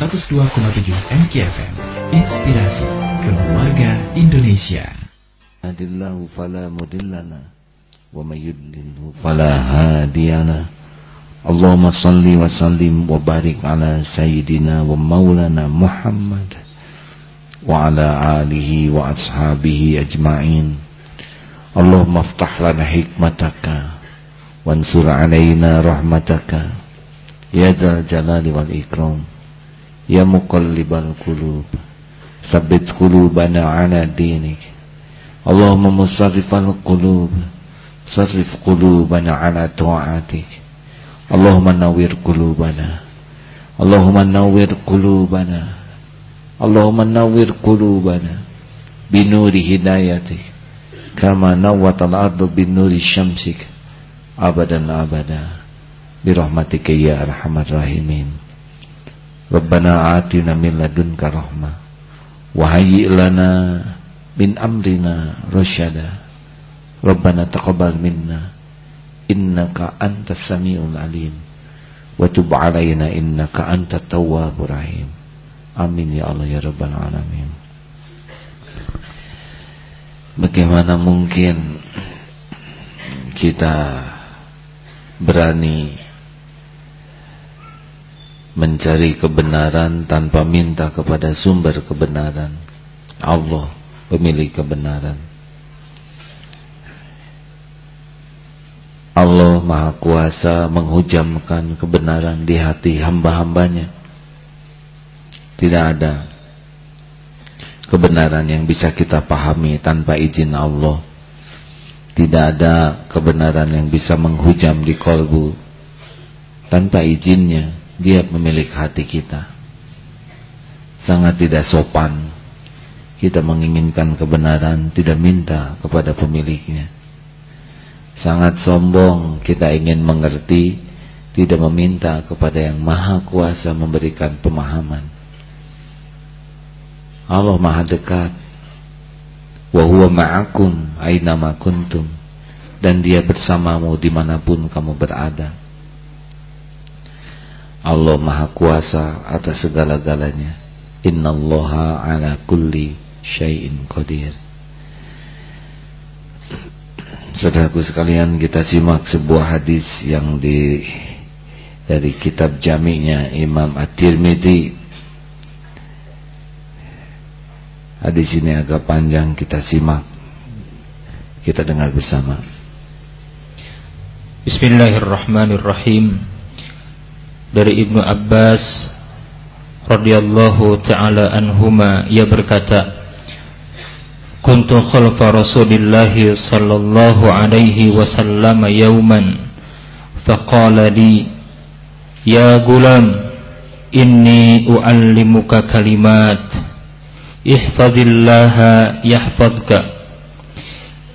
102,7 MKFM. Inspirasi keluarga Indonesia. Adillahu fala mudillana wa may yudlilhu fala hadiyana. Allahumma salli wa sallim wa barik ala sayyidina wa maulana Muhammad wa ala alihi wa ashabihi ajma'in. Allahumma aftah lana hikmataka wansur alaina rahmataka ya dal jalali wal ikram ya muqallibal qulub. Tsabbit qulubana ala dinik. Allahumma musarrifal qulub. Sarrif qulubana ala ta'atik. Allahumma nawwir qulubana. Allahumma nawwir qulubana. Allahumma nawwir qulubana. Binuri hidayatik. Kama nawwatal ardu binuri syamsik. Abadan abada. Birahmatika ya arhamar rahimin Rabbana atina min ladunka rahmah. Wa hayyi lana min amrina rasyada Rabbana taqabbal minna. Innaka antas samiul alim. Wa tub alaina innaka antat tawwabur rahim. Amin ya Allah ya rabbal alamin. Bagaimana mungkin kita berani mencari kebenaran tanpa minta kepada sumber kebenaran. Allah pemilik kebenaran. Allah Maha Kuasa menghujamkan kebenaran di hati hamba-hambanya. Tidak ada kebenaran yang bisa kita pahami tanpa izin Allah. Tidak ada kebenaran yang bisa menghujam di kolbu tanpa izinnya dia memilik hati kita. Sangat tidak sopan. Kita menginginkan kebenaran tidak minta kepada pemiliknya. Sangat sombong kita ingin mengerti tidak meminta kepada yang maha kuasa memberikan pemahaman. Allah maha dekat. Wa huwa ma'akum aina kuntum. Dan dia bersamamu di mana pun kamu berada Allah maha kuasa atas segala-galanya innallaha ala kulli syai'in qadir Saudaraku sekalian kita simak sebuah hadis yang di dari kitab jami'nya Imam At-Tirmidzi Hadis ini agak panjang kita simak. Kita dengar bersama. Bismillahirrahmanirrahim. Dari Ibnu Abbas radhiyallahu taala anhuma ia berkata, "Kuntu khalfa Rasulillah sallallahu alaihi wasallam yawman faqala li ya gulam inni uallimuka kalimat" ihfazillaha yahfazka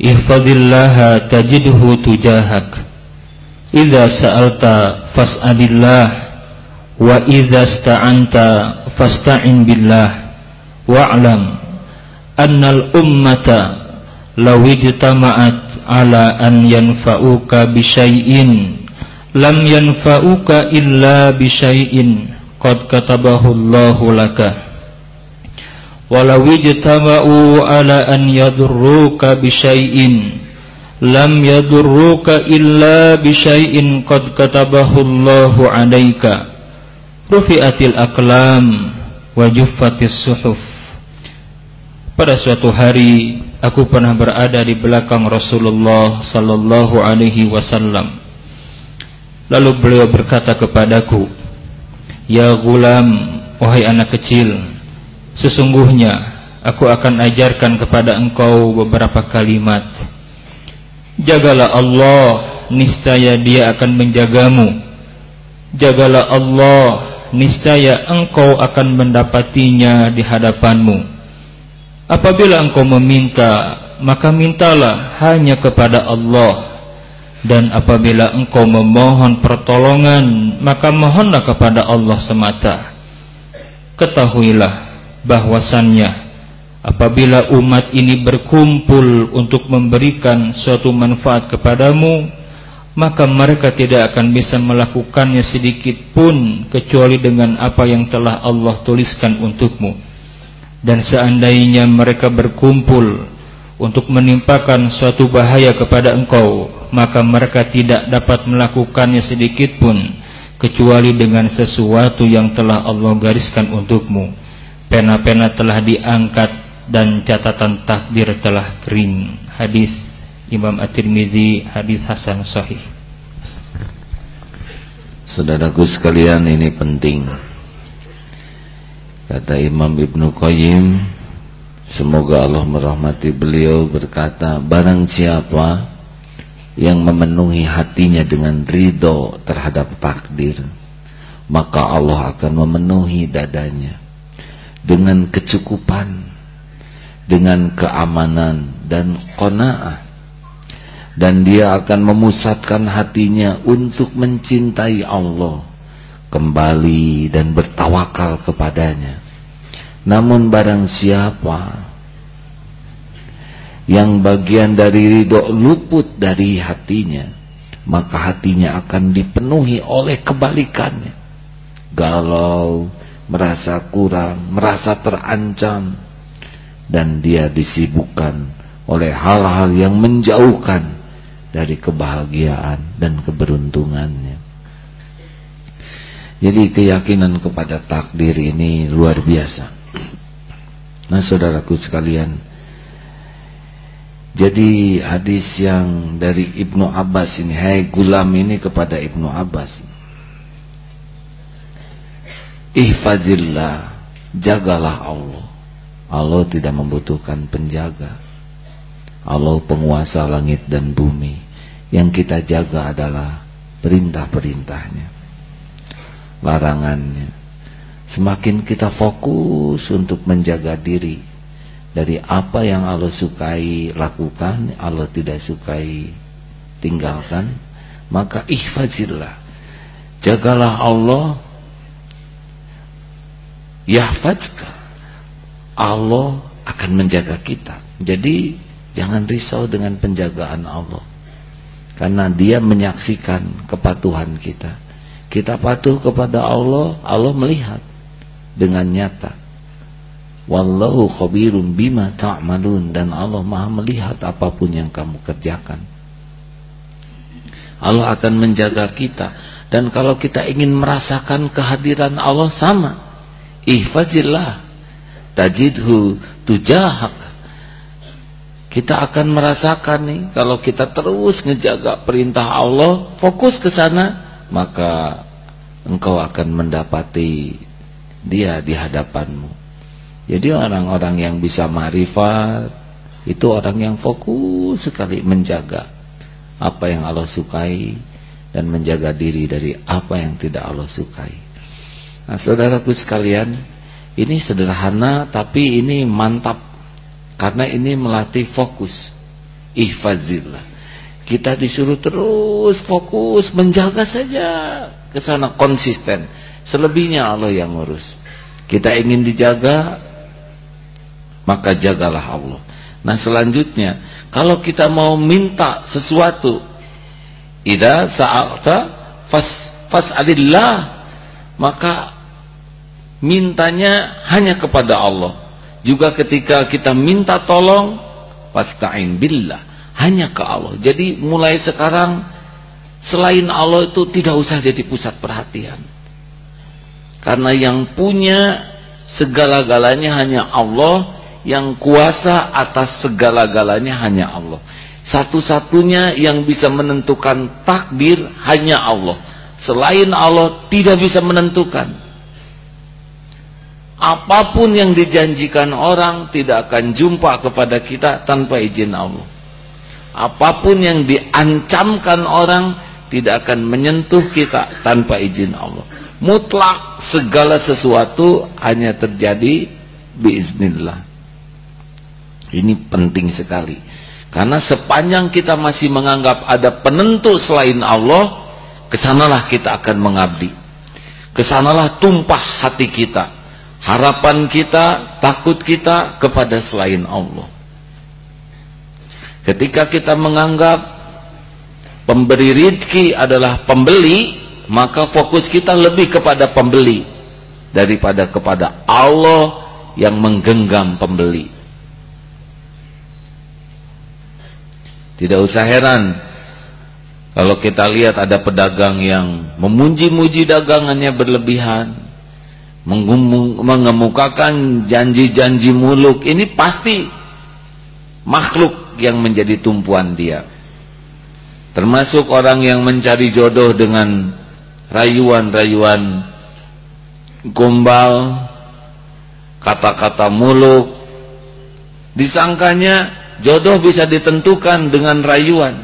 ihfazillaha tajidhu tujahak idza sa'alta fas'alillah wa idza sta'anta fasta'in billah wa'lam annal ummata law ijtama'at ala an yanfa'uka bi syai'in lam yanfa'uka illa bi syai'in qad katabahu Allahu laka walau ijtama'u ala an yadurruka bisyai'in lam yadurruka illa bisyai'in qad katabahu Allahu 'alaika rufi'atil aqlam wa juffatis suhuf. Pada suatu hari aku pernah berada di belakang Rasulullah sallallahu alaihi wasallam. Lalu beliau berkata kepadaku ya gulam wahai anak kecil Sesungguhnya aku akan ajarkan kepada engkau beberapa kalimat. Jagalah Allah Niscaya dia akan menjagamu. Jagalah Allah Niscaya engkau akan mendapatinya di hadapanmu. Apabila engkau meminta Maka mintalah hanya kepada Allah. Dan apabila engkau memohon pertolongan Maka mohonlah kepada Allah semata. Ketahuilah bahwasannya apabila umat ini berkumpul untuk memberikan suatu manfaat kepadamu maka mereka tidak akan bisa melakukannya sedikit pun kecuali dengan apa yang telah Allah tuliskan untukmu. Dan seandainya mereka berkumpul untuk menimpakan suatu bahaya kepada engkau maka mereka tidak dapat melakukannya sedikit pun kecuali dengan sesuatu yang telah Allah gariskan untukmu. Pena-pena telah diangkat dan catatan takdir telah kering. Hadis Imam At-Tirmidzi hadis hasan sahih. Saudaraku sekalian ini penting. Kata Imam Ibnu Qayyim, semoga Allah merahmati beliau berkata, barang siapa yang memenuhi hatinya dengan ridho terhadap takdir, maka Allah akan memenuhi dadanya dengan kecukupan, dengan keamanan dan qanaah dan dia akan memusatkan hatinya untuk mencintai Allah kembali dan bertawakal kepadanya. Namun barang siapa yang bagian dari ridho luput dari hatinya maka hatinya akan dipenuhi oleh kebalikannya. Galau merasa kurang merasa terancam dan dia disibukkan oleh hal-hal yang menjauhkan dari kebahagiaan dan keberuntungannya. Jadi keyakinan kepada takdir ini luar biasa. Nah saudaraku sekalian, jadi hadis yang dari Ibnu Abbas ini, hai gulam ini kepada Ibnu Abbas. Ihfazillah, jagalah Allah. Allah tidak membutuhkan penjaga. Allah penguasa langit dan bumi yang kita jaga adalah perintah-perintahnya larangannya. Semakin kita fokus untuk menjaga diri dari apa yang Allah sukai lakukan Allah tidak sukai tinggalkan maka ihfazillah. Jagalah Allah yahfazka. Allah akan menjaga kita. Jadi jangan risau dengan penjagaan Allah karena dia menyaksikan kepatuhan kita. Kita patuh kepada Allah, Allah melihat dengan nyata. Wallahu khabirum bima ta'malun dan Allah Maha melihat apa pun yang kamu kerjakan. Allah akan menjaga kita dan kalau kita ingin merasakan kehadiran Allah sama. Ihfazillah tajidhu tujahak kita akan merasakan nih kalau kita terus ngejaga perintah Allah, fokus ke sana, maka engkau akan mendapati dia di hadapanmu. Jadi orang-orang yang bisa marifat itu orang yang fokus sekali menjaga apa yang Allah sukai dan menjaga diri dari apa yang tidak Allah sukai. Nah, saudaraku sekalian, ini sederhana tapi ini mantap karena ini melatih fokus. Ihfazillah. Kita disuruh terus fokus menjaga saja ke sana konsisten. Selebihnya Allah yang ngurus. Kita ingin dijaga maka jagalah Allah. Nah selanjutnya kalau kita mau minta sesuatu ida sa'alta fas fas'alillah maka mintanya hanya kepada Allah juga ketika kita minta tolong, fasta'in billah, hanya ke Allah. Jadi mulai sekarang selain Allah itu tidak usah jadi pusat perhatian. Karena yang punya segala-galanya hanya Allah, yang kuasa atas segala-galanya hanya Allah. Satu-satunya yang bisa menentukan takdir hanya Allah. Selain Allah tidak bisa menentukan apa pun yang dijanjikan orang tidak akan jumpa kepada kita tanpa izin Allah. Apa pun yang diancamkan orang tidak akan menyentuh kita tanpa izin Allah. Mutlak segala sesuatu hanya terjadi biiznillah. Ini penting sekali. Karena sepanjang kita masih menganggap ada penentu selain Allah, ke sanalah kita akan mengabdi. Ke sanalah tumpah hati kita harapan kita, takut kita kepada selain Allah. Ketika kita menganggap pemberi rizki adalah pembeli maka fokus kita lebih kepada pembeli daripada kepada Allah yang menggenggam pembeli tidak usah heran kalau kita lihat ada pedagang yang memuji-muji dagangannya berlebihan mengemukakan janji-janji muluk. Ini pasti makhluk yang menjadi tumpuan dia. Termasuk orang yang mencari jodoh dengan rayuan-rayuan gombal kata-kata muluk. Disangkanya jodoh bisa ditentukan dengan rayuan.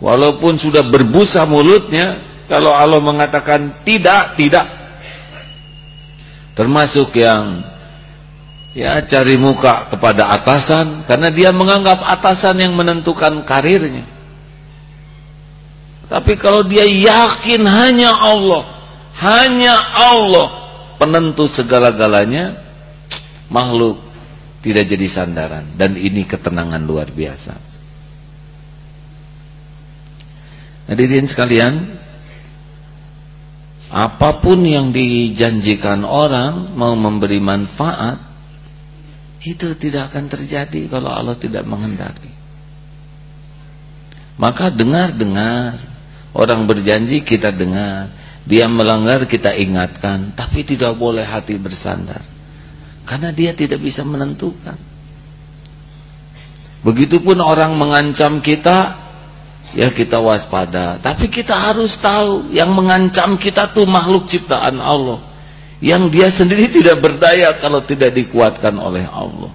Walaupun sudah berbusa mulutnya kalau Allah mengatakan tidak, tidak termasuk yang ya cari muka kepada atasan karena dia menganggap atasan yang menentukan karirnya. Tapi kalau dia yakin hanya Allah hanya Allah penentu segala-galanya makhluk tidak jadi sandaran. Dan ini ketenangan luar biasa. Hadirin sekalian apa pun yang dijanjikan orang mau memberi manfaat itu tidak akan terjadi kalau Allah tidak menghendaki. Maka dengar-dengar orang berjanji kita dengar dia melanggar kita ingatkan tapi tidak boleh hati bersandar karena dia tidak bisa menentukan. Begitupun orang mengancam kita ya kita waspada. Tapi kita harus tahu yang mengancam kita tuh makhluk ciptaan Allah. Yang dia sendiri tidak berdaya kalau tidak dikuatkan oleh Allah.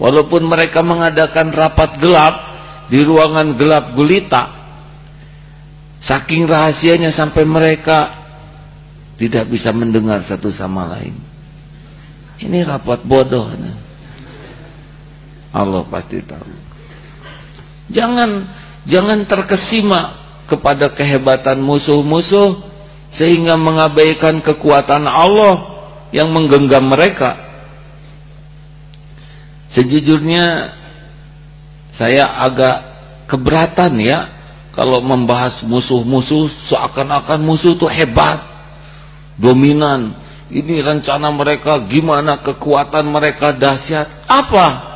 Walaupun mereka mengadakan rapat gelap di ruangan gelap gulita. Saking rahasianya sampai mereka tidak bisa mendengar satu sama lain. Ini rapat bodoh. Allah pasti tahu. Jangan Jangan terkesima kepada kehebatan musuh-musuh sehingga mengabaikan kekuatan Allah yang menggenggam mereka. Sejujurnya saya agak keberatan ya kalau membahas musuh-musuh seakan-akan musuh itu hebat, dominan. Ini rencana mereka gimana kekuatan mereka dahsyat. Apa?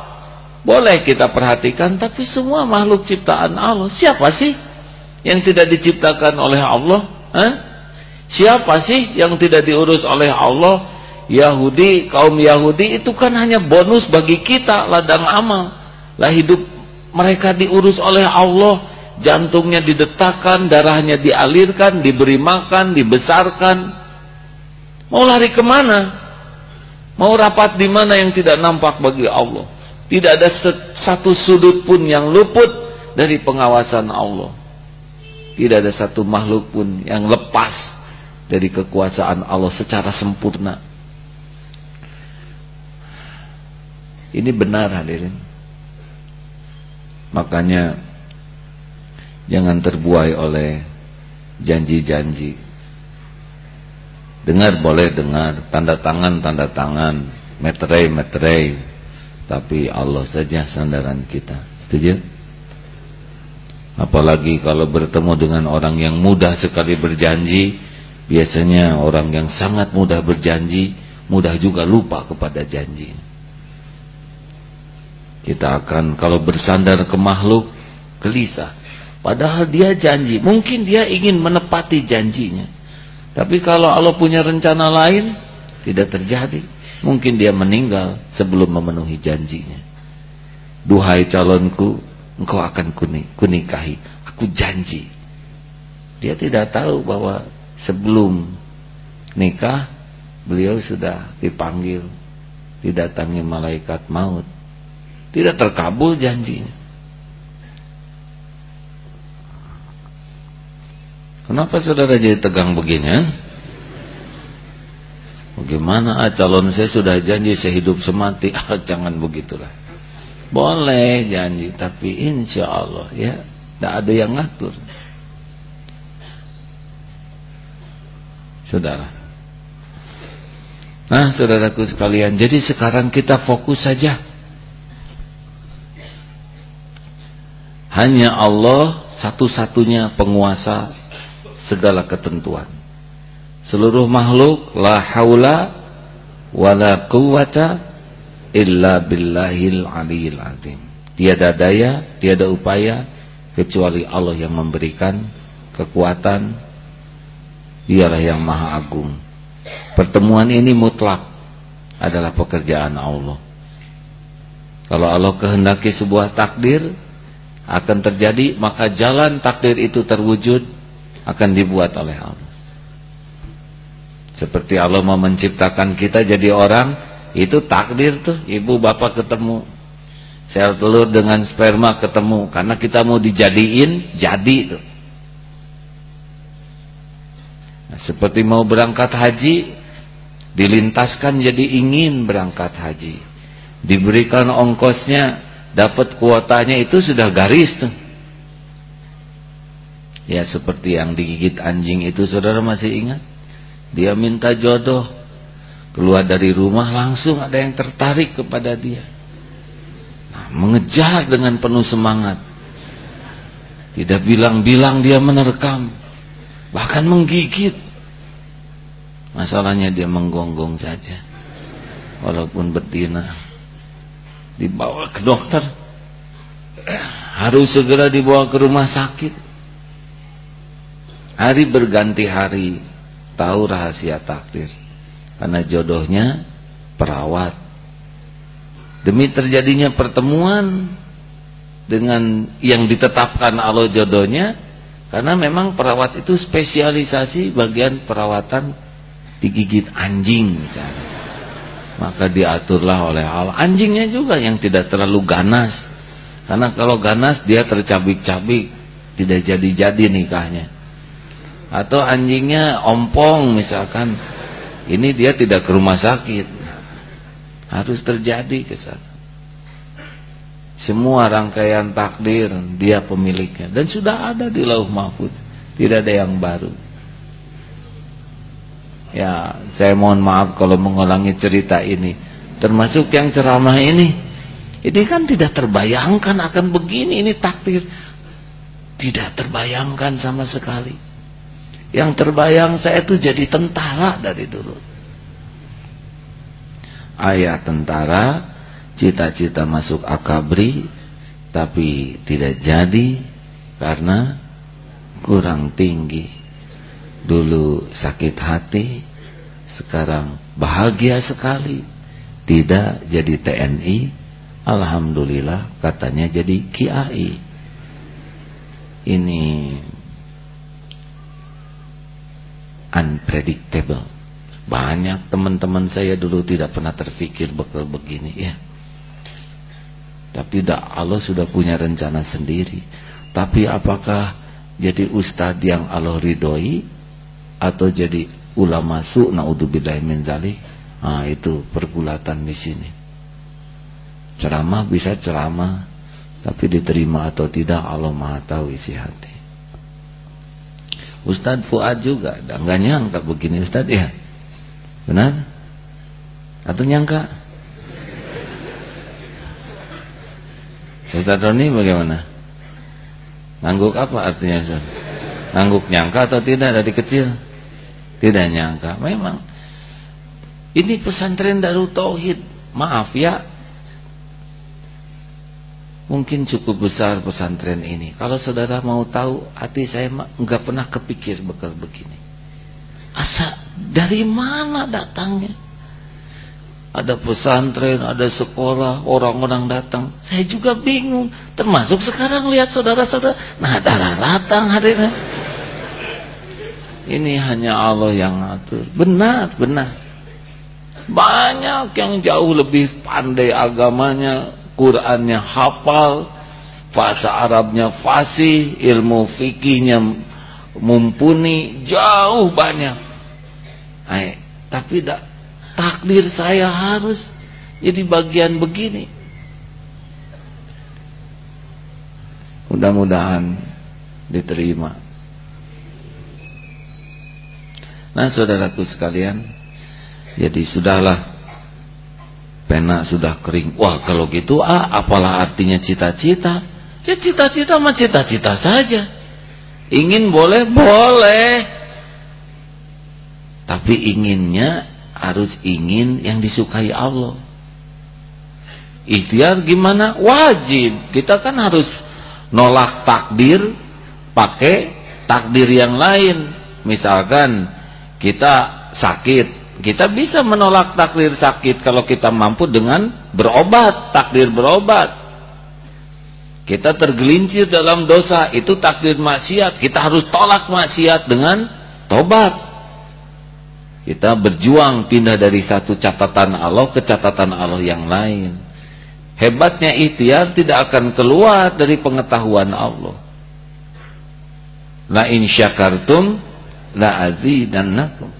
Boleh kita perhatikan tapi semua makhluk ciptaan Allah. Siapa sih yang tidak diciptakan oleh Allah? Hah? Siapa sih yang tidak diurus oleh Allah? Yahudi, kaum Yahudi itu kan hanya bonus bagi kita ladang amal. Lah hidup mereka diurus oleh Allah, jantungnya didetakkan, darahnya dialirkan, diberi makan, dibesarkan. Mau lari ke mana? Mau rapat di mana yang tidak nampak bagi Allah? Tidak ada satu sudut pun yang luput dari pengawasan Allah. Tidak ada satu makhluk pun yang lepas dari kekuasaan Allah secara sempurna. Ini benar hadirin. Makanya jangan terbuai oleh janji-janji. Dengar boleh dengar, tanda tangan tanda tangan, meterai meterai tapi Allah saja sandaran kita. Setuju? Apalagi kalau bertemu dengan orang yang mudah sekali berjanji, biasanya orang yang sangat mudah berjanji, mudah juga lupa kepada janji. Kita akan kalau bersandar ke makhluk gelisah. Padahal dia janji, mungkin dia ingin menepati janjinya. Tapi kalau Allah punya rencana lain, tidak terjadi. Mungkin dia meninggal sebelum memenuhi janjinya. Duhai calonku, engkau akan kunikahi. Aku janji. Dia tidak tahu bahwa sebelum nikah, beliau sudah dipanggil. Didatangi malaikat maut. Tidak terkabul janjinya. Kenapa saudara jadi tegang begini? Bagaimana ah, calon saya sudah janji saya hidup semati. Ah, jangan begitulah. Boleh janji, tapi insya Allah ya, tidak ada yang ngatur. Saudara. Nah, saudaraku sekalian, jadi sekarang kita fokus saja. Hanya Allah satu-satunya penguasa segala ketentuan. Seluruh makhluk la haula wala quwata illa billahil aliyil azim. Tiada daya, tiada upaya kecuali Allah yang memberikan kekuatan. Dialah yang maha agung. Pertemuan ini mutlak adalah pekerjaan Allah. Kalau Allah kehendaki sebuah takdir akan terjadi, maka jalan takdir itu terwujud akan dibuat oleh Allah. Seperti Allah mau menciptakan kita jadi orang, itu takdir tuh. Ibu bapak ketemu. Sel telur dengan sperma ketemu karena kita mau dijadiin, jadi tuh. Nah, seperti mau berangkat haji, dilintaskan jadi ingin berangkat haji diberikan ongkosnya dapat kuotanya itu sudah garis tuh ya seperti yang digigit anjing itu saudara masih ingat dia minta jodoh. Keluar dari rumah langsung ada yang tertarik kepada dia. Nah, mengejar dengan penuh semangat. Tidak bilang-bilang dia menerkam. Bahkan menggigit. Masalahnya dia menggonggong saja. Walaupun betina. Dibawa ke dokter. Harus segera dibawa ke rumah sakit. Hari berganti hari tahu rahasia takdir. Karena jodohnya perawat. Demi terjadinya pertemuan dengan yang ditetapkan Allah jodohnya karena memang perawat itu spesialisasi bagian perawatan digigit anjing misalnya. Maka diaturlah oleh Allah. Anjingnya juga yang tidak terlalu ganas. Karena kalau ganas dia tercabik-cabik. Tidak jadi-jadi nikahnya atau anjingnya ompong misalkan ini dia tidak ke rumah sakit harus terjadi ke sana semua rangkaian takdir dia pemiliknya dan sudah ada di lauh mahfuz tidak ada yang baru Ya, saya mohon maaf kalau mengulangi cerita ini. Termasuk yang ceramah ini. Ini kan tidak terbayangkan akan begini, ini takdir. Tidak terbayangkan sama sekali. Yang terbayang saya itu jadi tentara dari dulu. Ayah tentara, cita-cita masuk akabri, tapi tidak jadi karena kurang tinggi. Dulu sakit hati sekarang bahagia sekali. Tidak jadi TNI Alhamdulillah katanya jadi KIAI ini unpredictable. Banyak teman-teman saya dulu tidak pernah terfikir bakal begini ya. Tapi tidak Allah sudah punya rencana sendiri. Tapi apakah jadi ustadz yang Allah ridhoi atau jadi ulama su naudzubillah min zalik? Nah itu pergulatan di sini. Ceramah bisa ceramah tapi diterima atau tidak Allah Maha tahu isi hati Ustadz Fuad juga. Nggak nyangka begini Ustadz ya. Benar? Atau nyangka? Ustadz Roni bagaimana? Ngangguk apa artinya Ustadz? Ngangguk nyangka atau tidak dari kecil? Tidak nyangka. Memang ini pesantren Darut Tauhid. Maaf ya. Mungkin cukup besar pesantren ini. Kalau saudara mau tahu, hati saya enggak pernah kepikir bekal begini. Asa dari mana datangnya? Ada pesantren, ada sekolah, orang-orang datang. Saya juga bingung. Termasuk sekarang lihat saudara-saudara. Nah, darah datang hadirnya. Ini hanya Allah yang ngatur. Benar, benar. Banyak yang jauh lebih pandai agamanya, Qurannya hafal, bahasa Arabnya fasih, ilmu fikihnya mumpuni, jauh banyak. Ay, tapi tak, takdir saya harus jadi bagian begini. Mudah-mudahan diterima. Nah saudaraku sekalian Jadi sudahlah Pena sudah kering Wah kalau gitu ah apalah artinya cita-cita Ya cita-cita mah cita-cita saja. Ingin boleh, boleh. Tapi inginnya harus ingin yang disukai Allah. Ikhtiar gimana? Wajib. Kita kan harus nolak takdir pakai takdir yang lain. Misalkan kita sakit, kita bisa menolak takdir sakit kalau kita mampu dengan berobat, takdir berobat. Kita tergelincir dalam dosa, itu takdir maksiat. Kita harus tolak maksiat dengan tobat. Kita berjuang pindah dari satu catatan Allah ke catatan Allah yang lain. Hebatnya ikhtiar tidak akan keluar dari pengetahuan Allah. La in syakartum la azidannakum.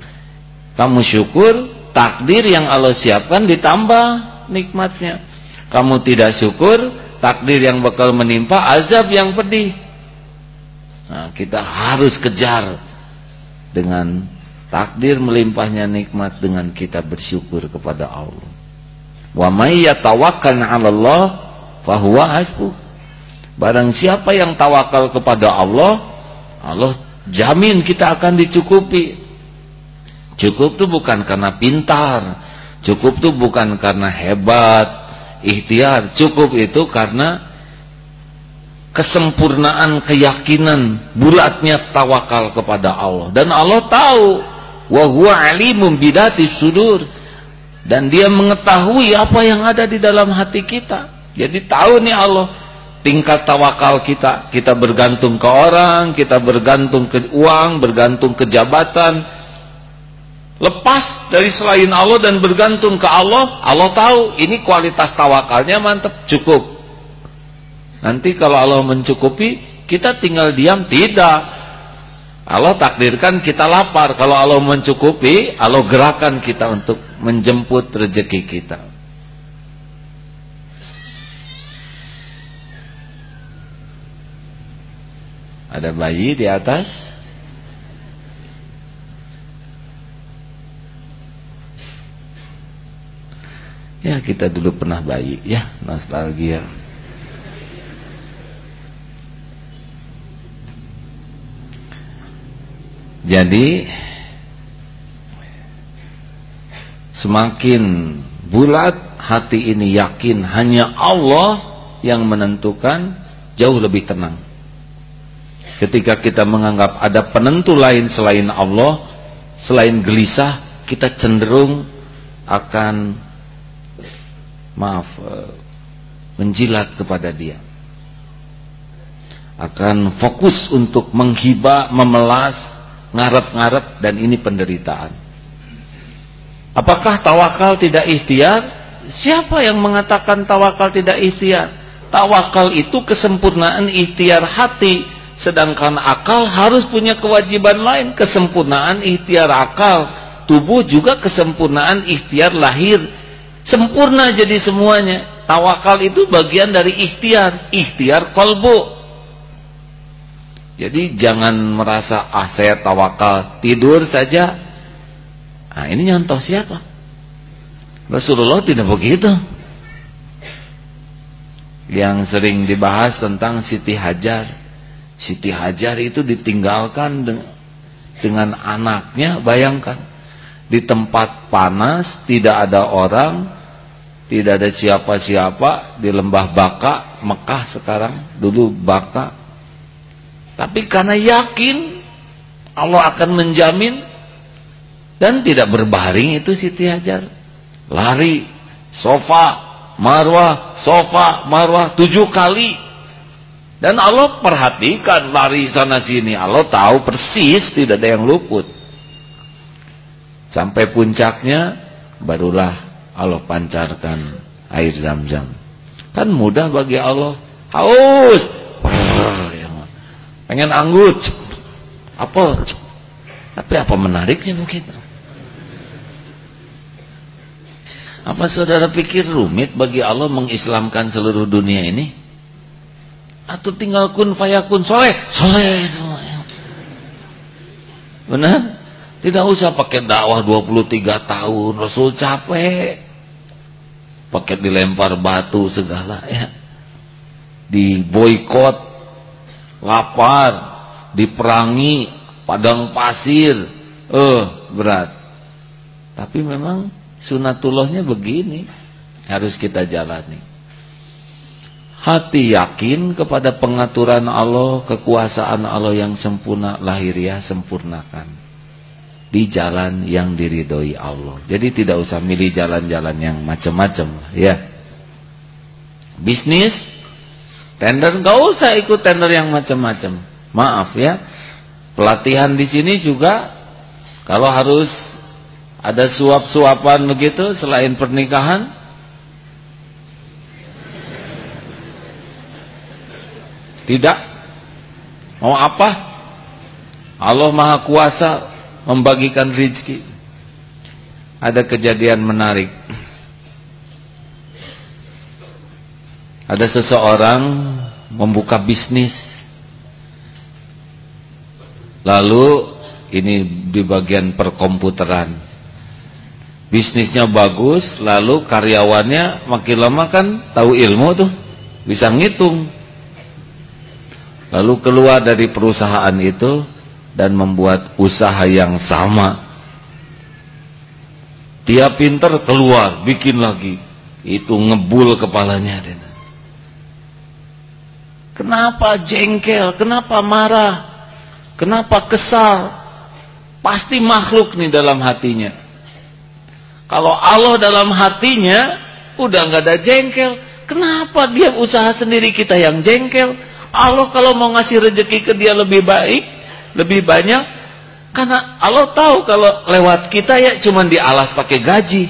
Kamu syukur, takdir yang Allah siapkan ditambah nikmatnya. Kamu tidak syukur, takdir yang bakal menimpa azab yang pedih. Nah kita harus kejar dengan takdir melimpahnya nikmat dengan kita bersyukur kepada Allah. Wa may yatawakkal 'ala Allah fahuwa hasbuh barang siapa yang tawakal kepada Allah Allah jamin kita akan dicukupi cukup itu bukan karena pintar cukup itu bukan karena hebat ikhtiar. Cukup itu karena kesempurnaan keyakinan bulatnya tawakal kepada Allah. Dan Allah tahu wa huwa alimum bidati sudur. Dan dia mengetahui apa yang ada di dalam hati kita. Jadi tahu nih Allah tingkat tawakal kita. Kita bergantung ke orang kita bergantung ke uang bergantung ke jabatan lepas dari selain Allah dan bergantung ke Allah Allah tahu ini kualitas tawakalnya mantap cukup. Nanti kalau Allah mencukupi kita tinggal diam tidak. Allah takdirkan kita lapar. Kalau Allah mencukupi Allah gerakan kita untuk menjemput rezeki kita. Ada bayi di atas Ya kita dulu pernah bayi ya nostalgia. Jadi semakin bulat hati ini yakin hanya Allah yang menentukan jauh lebih tenang. Ketika kita menganggap ada penentu lain selain Allah, selain gelisah, kita cenderung akan maaf eh, menjilat kepada dia akan fokus untuk menghibah, memelas, ngarep-ngarep dan ini penderitaan. Apakah tawakal tidak ikhtiar? Siapa yang mengatakan tawakal tidak ikhtiar? Tawakal itu kesempurnaan ikhtiar hati, sedangkan akal harus punya kewajiban lain, kesempurnaan ikhtiar akal. Tubuh juga kesempurnaan ikhtiar lahir Sempurna jadi semuanya. Tawakal itu bagian dari ikhtiar. Ikhtiar kolbu. Jadi jangan merasa ah saya tawakal tidur saja. Nah ini nyontoh siapa? Rasulullah tidak begitu. Yang sering dibahas tentang Siti Hajar. Siti Hajar itu ditinggalkan dengan anaknya, bayangkan. Di tempat panas, tidak ada orang, tidak ada siapa-siapa di lembah Baka, Mekah sekarang, dulu Baka. Tapi karena yakin Allah akan menjamin dan tidak berbaring itu Siti Hajar. Lari, sofa, marwah, sofa, marwah tujuh kali. Dan Allah perhatikan lari sana sini. Allah tahu persis tidak ada yang luput. Sampai puncaknya barulah Allah pancarkan air zam-zam. Kan mudah bagi Allah. Haus. Pengen anggut. Apa? Tapi apa menariknya begitu? Apa saudara pikir rumit bagi Allah mengislamkan seluruh dunia ini? Atau tinggal kun fayakun soleh? Soleh semuanya. Benar? Tidak usah pakai dakwah 23 tahun. Rasul capek pakai dilempar batu segala ya diboikot, lapar, diperangi, padang pasir, eh berat. Tapi memang sunatullahnya begini, harus kita jalani. Hati yakin kepada pengaturan Allah, kekuasaan Allah yang sempurna, lahiriah sempurnakan. Di jalan yang diridhoi Allah. Jadi tidak usah milih jalan-jalan yang macam-macam, ya. Bisnis Tender nggak usah ikut tender yang macam-macam. Maaf ya. Pelatihan di sini juga kalau harus ada suap-suapan begitu selain pernikahan Tidak. Mau apa? Allah Maha Kuasa membagikan rezeki. Ada kejadian menarik. Ada seseorang membuka bisnis. Lalu ini di bagian perkomputeran. Bisnisnya bagus, lalu karyawannya makin lama kan tahu ilmu tuh, bisa ngitung. Lalu keluar dari perusahaan itu dan membuat usaha yang sama. Dia pinter keluar, bikin lagi. Itu ngebul kepalanya. Kenapa jengkel? Kenapa marah? Kenapa kesal? Pasti makhluk nih dalam hatinya. Kalau Allah dalam hatinya udah nggak ada jengkel, kenapa dia usaha sendiri kita yang jengkel? Allah kalau mau ngasih rezeki ke dia lebih baik, lebih banyak, karena Allah tahu kalau lewat kita ya cuman dialas pakai gaji.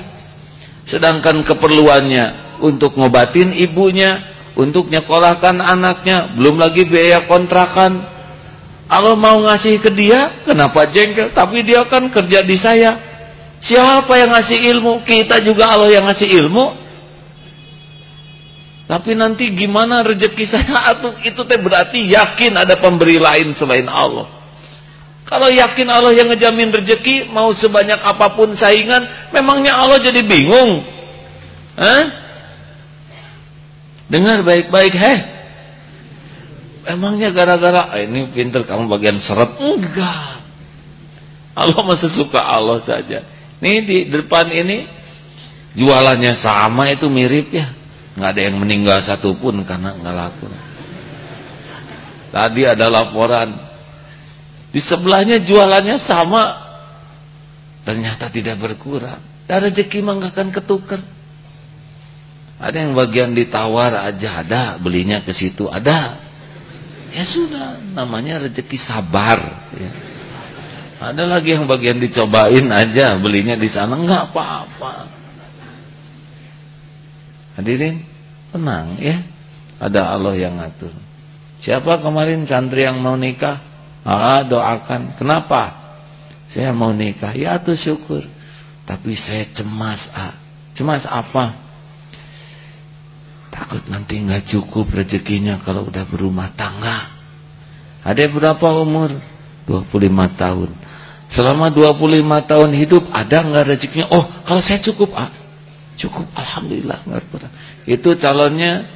Sedangkan keperluannya untuk ngobatin ibunya, untuk nyekolahkan anaknya, belum lagi biaya kontrakan. Allah mau ngasih ke dia, kenapa jengkel? Tapi dia kan kerja di saya. Siapa yang ngasih ilmu? Kita juga Allah yang ngasih ilmu. Tapi nanti gimana rezeki saya? Itu teh berarti yakin ada pemberi lain selain Allah. Kalau yakin Allah yang ngejamin rezeki, mau sebanyak apa pun saingan, memangnya Allah jadi bingung? Hah? Dengar baik-baik, heh. Emangnya gara-gara ah, ini pinter kamu bagian seret? Enggak. Allah masih suka Allah saja. Nih di depan ini jualannya sama itu mirip ya. Nggak ada yang meninggal satupun karena nggak laku. Tadi ada laporan di sebelahnya jualannya sama, ternyata tidak berkurang. Dan rezeki mah nggak akan ketukar. Ada yang bagian ditawar aja ada, belinya ke situ ada. Ya sudah, namanya rezeki sabar. Ya. Ada lagi yang bagian dicobain aja, belinya di sana nggak apa-apa. Hadirin, tenang ya. Ada Allah yang ngatur. Siapa kemarin santri yang mau nikah? Ah, doakan. Kenapa? Saya mau nikah. Ya tuh syukur. Tapi saya cemas, ah. Cemas apa? Takut nanti nggak cukup rezekinya kalau udah berumah tangga. Ada berapa umur? 25 tahun. Selama 25 tahun hidup ada nggak rezekinya? Oh, kalau saya cukup, ah. Cukup, alhamdulillah nggak. Itu calonnya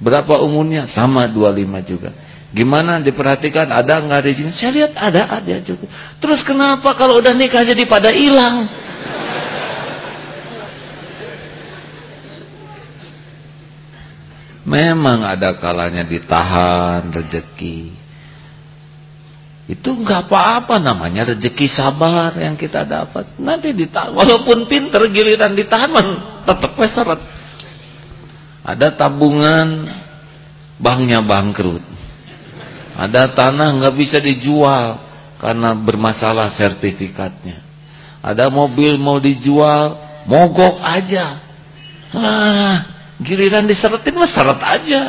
berapa umurnya? Sama 25 juga. Gimana diperhatikan ada nggak rezekinya? Saya lihat ada, ada cukup. Terus kenapa kalau udah nikah jadi pada hilang? Memang ada kalanya ditahan rezeki. Itu nggak apa-apa namanya rezeki sabar yang kita dapat. Nanti ditahan walaupun pinter giliran ditahan tetap seret. Ada tabungan banknya bangkrut. Ada tanah nggak bisa dijual karena bermasalah sertifikatnya. Ada mobil mau dijual, mogok aja. Ah, Giliran diseretin mah seret aja.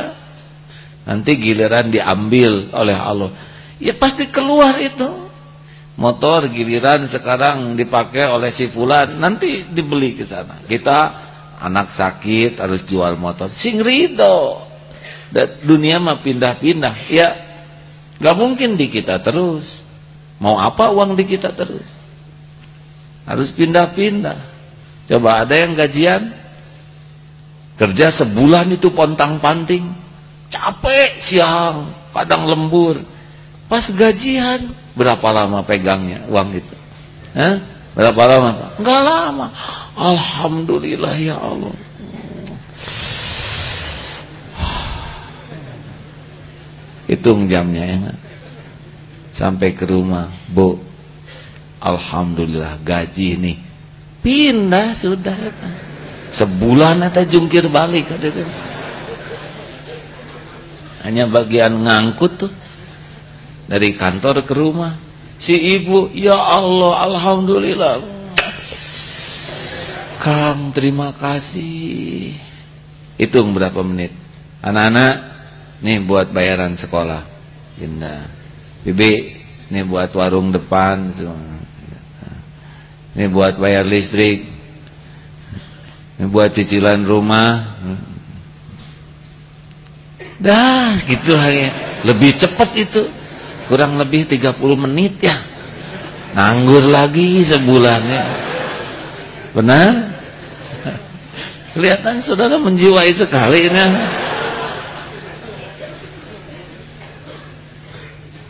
Nanti giliran diambil oleh Allah. Ya pasti keluar itu. Motor giliran sekarang dipakai oleh si fulan, nanti dibeli ke sana. Kita anak sakit harus jual motor. Sing rido. Dunia mah pindah-pindah. Ya gak mungkin di kita terus. Mau apa uang di kita terus? Harus pindah-pindah. Coba ada yang gajian Kerja sebulan itu pontang-panting. capek siang padang lembur pas gajian berapa lama pegangnya uang itu Hah? berapa lama enggak lama Alhamdulillah ya Allah hitung jamnya ya. Sampai ke rumah bu Alhamdulillah gaji nih. Pindah sudah. Sebulan atau jungkir balik hanya bagian ngangkut tuh. Dari kantor ke rumah. Si ibu ya Allah Alhamdulillah. Kang terima kasih. Hitung berapa menit? Anak-anak nih buat bayaran sekolah indah bibi nih buat warung depan ini buat bayar listrik ini buat cicilan rumah Dah gitu aja. Lebih cepat itu. Kurang lebih 30 menit ya. Nganggur lagi sebulannya. Benar? Kelihatan saudara menjiwai sekali ini.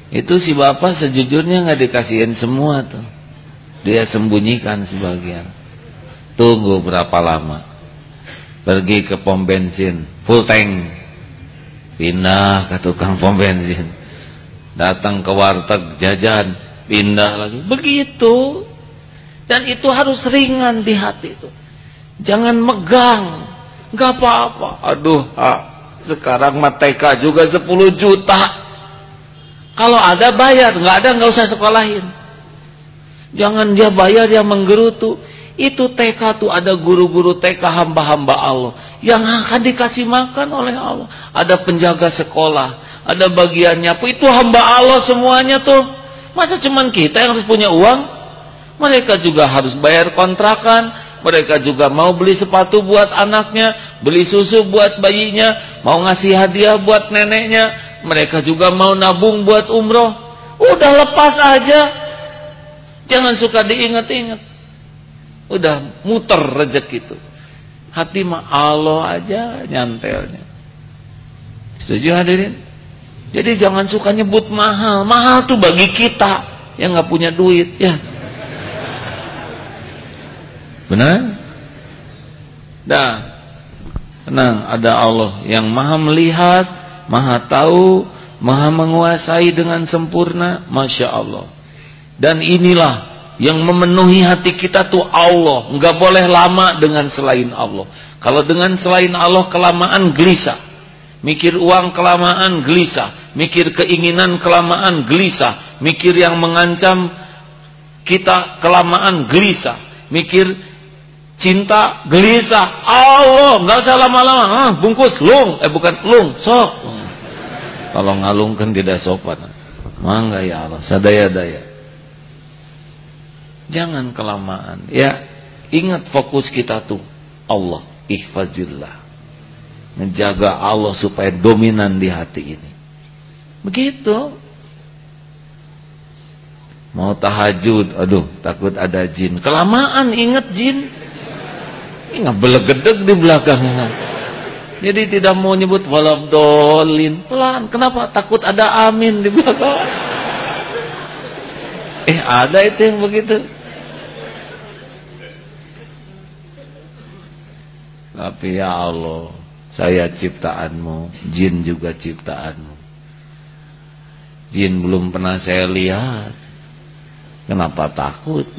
Itu si bapak sejujurnya nggak dikasihin semua tuh. Dia sembunyikan sebagian. Tunggu berapa lama. Pergi ke pom bensin, full tank. Pindah ke tukang pom bensin. Datang ke warteg jajan. Pindah lagi. Begitu. Dan itu harus ringan di hati itu jangan megang. Nggak apa-apa. Aduh ah, sekarang mateka juga 10 juta kalau ada bayar nggak ada nggak usah sekolahin jangan dia bayar yang menggerutu itu TK tuh ada guru-guru TK hamba-hamba Allah yang akan dikasih makan oleh Allah. Ada penjaga sekolah, ada bagiannya. Itu hamba Allah semuanya tuh. Masa cuman kita yang harus punya uang? Mereka juga harus bayar kontrakan, mereka juga mau beli sepatu buat anaknya, beli susu buat bayinya, mau ngasih hadiah buat neneknya, mereka juga mau nabung buat umroh. Udah lepas aja. Jangan suka diingat-ingat. Udah muter rezeki itu. Hati mah Allah aja nyantelnya. Setuju hadirin? Jadi jangan suka nyebut mahal. Mahal tuh bagi kita yang nggak punya duit ya benar dah tenang ada Allah yang maha melihat maha tahu maha menguasai dengan sempurna Masya Allah dan inilah yang memenuhi hati kita tuh Allah. Enggak boleh lama dengan selain Allah. Kalau dengan selain Allah kelamaan gelisah. Mikir uang kelamaan gelisah. Mikir keinginan kelamaan gelisah. Mikir yang mengancam kita kelamaan gelisah. Mikir cinta gelisah. Allah, enggak usah lama-lama. Ah, bungkus lung, eh bukan lung, sok. Kalau ngalung kan tidak sopan. Mangga ya Allah, sadaya-daya. Jangan kelamaan. Ya, ingat fokus kita tuh Allah, ihfazillah. Menjaga Allah supaya dominan di hati ini. Begitu. Mau tahajud, aduh, takut ada jin. Kelamaan ingat jin. Ingat belegedeg di belakangnya. Jadi tidak mau nyebut dolin Pelan. Kenapa? Takut ada amin di belakang. Eh ada itu yang begitu. Tapi ya Allah, saya ciptaanmu, jin juga ciptaanmu. Jin belum pernah saya lihat. Kenapa takut?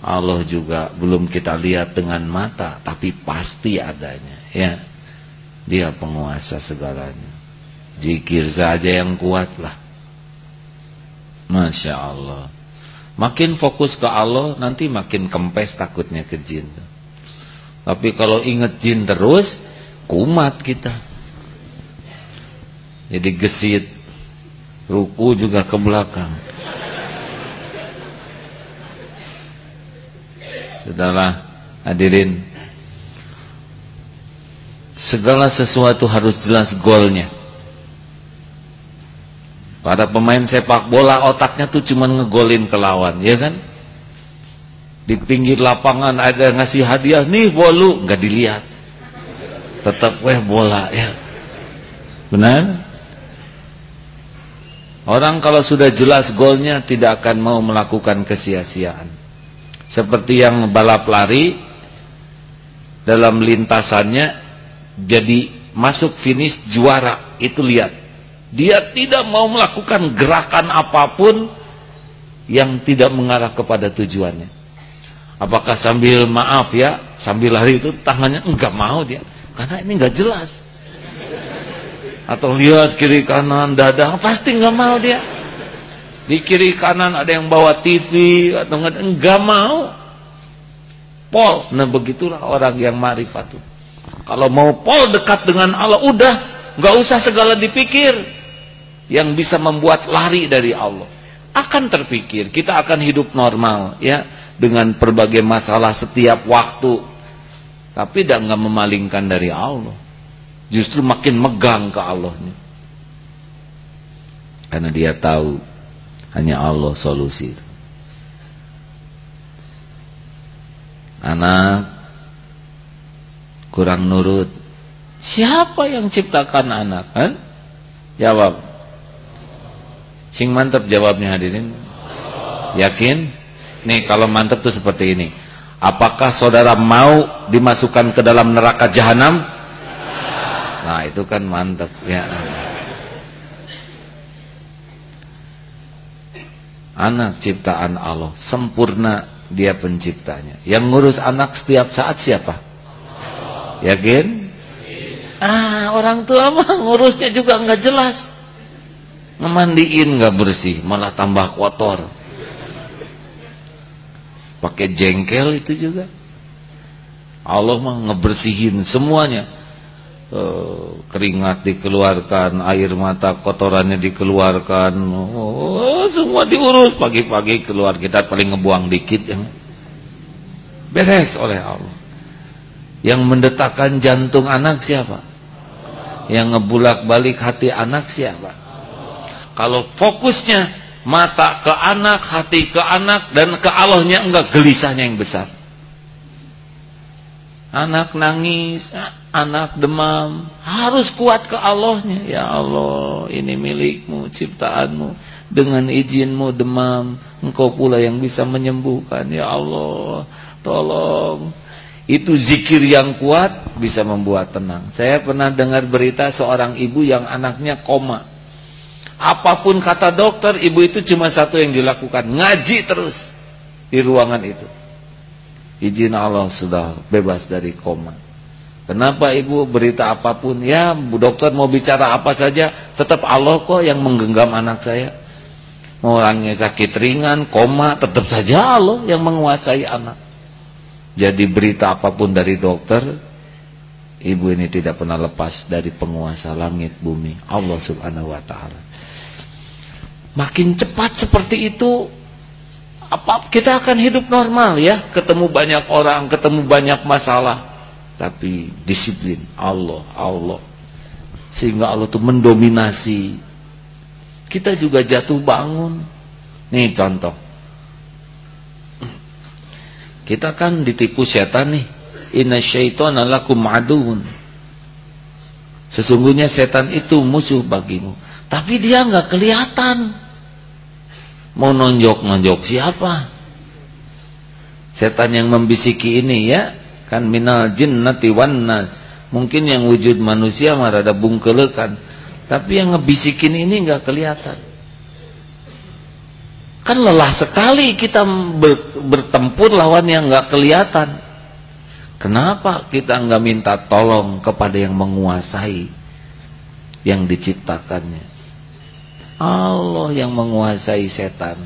Allah juga belum kita lihat dengan mata, tapi pasti adanya, ya. Dia penguasa segalanya. Jikir saja yang kuatlah. Masya Allah. Makin fokus ke Allah, nanti makin kempes takutnya ke jin. Tapi kalau ingat jin terus, kumat kita. Jadi gesit. Ruku juga ke belakang. Setelah hadirin segala sesuatu harus jelas golnya. Para pemain sepak bola otaknya tuh cuma ngegolin ke lawan, ya kan? di pinggir lapangan ada ngasih hadiah nih bolu nggak dilihat tetap weh bola ya Benar? Orang kalau sudah jelas golnya tidak akan mau melakukan kesia-siaan. Seperti yang balap lari dalam lintasannya jadi masuk finish juara itu lihat. Dia tidak mau melakukan gerakan apa pun yang tidak mengarah kepada tujuannya. Apakah sambil maaf ya, sambil lari itu tangannya enggak mau dia karena ini enggak jelas atau lihat kiri kanan dada pasti nggak mau dia di kiri kanan ada yang bawa TV atau nggak nggak mau. Pol. Nah begitulah orang yang marifat kalau mau pol dekat dengan Allah udah. Nggak usah segala dipikir. Yang bisa membuat lari dari Allah. Akan terpikir. Kita akan hidup normal ya. Dengan berbagai masalah setiap waktu. Tapi tidak nggak memalingkan dari Allah. Justru makin megang ke Allahnya. Karena dia tahu hanya Allah solusi anak kurang nurut. Siapa yang ciptakan anak kan? jawab. Sing mantep jawabnya hadirin. Yakin? Nih kalau mantep tuh seperti ini. Apakah saudara mau dimasukkan ke dalam neraka jahanam? Nah itu kan mantap ya. Anak ciptaan Allah sempurna dia penciptanya. Yang ngurus anak setiap saat siapa? Yakin? Ah orang tua mah ngurusnya juga nggak jelas. Ngemandiin nggak bersih, malah tambah kotor. Pakai jengkel itu juga. Allah mah ngebersihin semuanya keringat dikeluarkan, air mata kotorannya dikeluarkan, oh, semua diurus pagi-pagi keluar kita paling ngebuang dikit yang beres oleh Allah. Yang mendetakkan jantung anak siapa? Yang ngebulak-balik hati anak siapa? Kalau fokusnya mata ke anak, hati ke anak dan ke Allahnya enggak gelisahnya yang besar. Anak nangis, anak demam, harus kuat ke Allahnya. Ya Allah, ini milikmu, ciptaanmu. Dengan izinmu demam, engkau pula yang bisa menyembuhkan. Ya Allah, tolong. Itu zikir yang kuat bisa membuat tenang. Saya pernah dengar berita seorang ibu yang anaknya koma. Apa pun kata dokter, ibu itu cuma satu yang dilakukan. Ngaji terus di ruangan itu izin Allah sudah bebas dari koma. Kenapa ibu berita apa pun ya dokter mau bicara apa saja tetap Allah kok yang menggenggam anak saya. Mau orangnya sakit ringan, koma tetap saja Allah yang menguasai anak. Jadi berita apa pun dari dokter ibu ini tidak pernah lepas dari penguasa langit bumi Allah Subhanahu wa taala. Makin cepat seperti itu apa kita akan hidup normal ya. Ketemu banyak orang ketemu banyak masalah. Tapi disiplin Allah Allah. Sehingga Allah itu mendominasi. Kita juga jatuh bangun. Nih contoh. Kita kan ditipu setan nih. Inna syaitana lakum aduun. Sesungguhnya setan itu musuh bagimu. Tapi dia nggak kelihatan Mau nonjok-nonjok siapa? Setan yang membisiki ini ya, kan minal jinnati wan nas. Mungkin yang wujud manusia mah rada bungkelekan, tapi yang ngebisikin ini enggak kelihatan. Kan lelah sekali kita bertempur lawan yang enggak kelihatan. Kenapa kita enggak minta tolong kepada yang menguasai yang diciptakannya? Allah yang menguasai setan.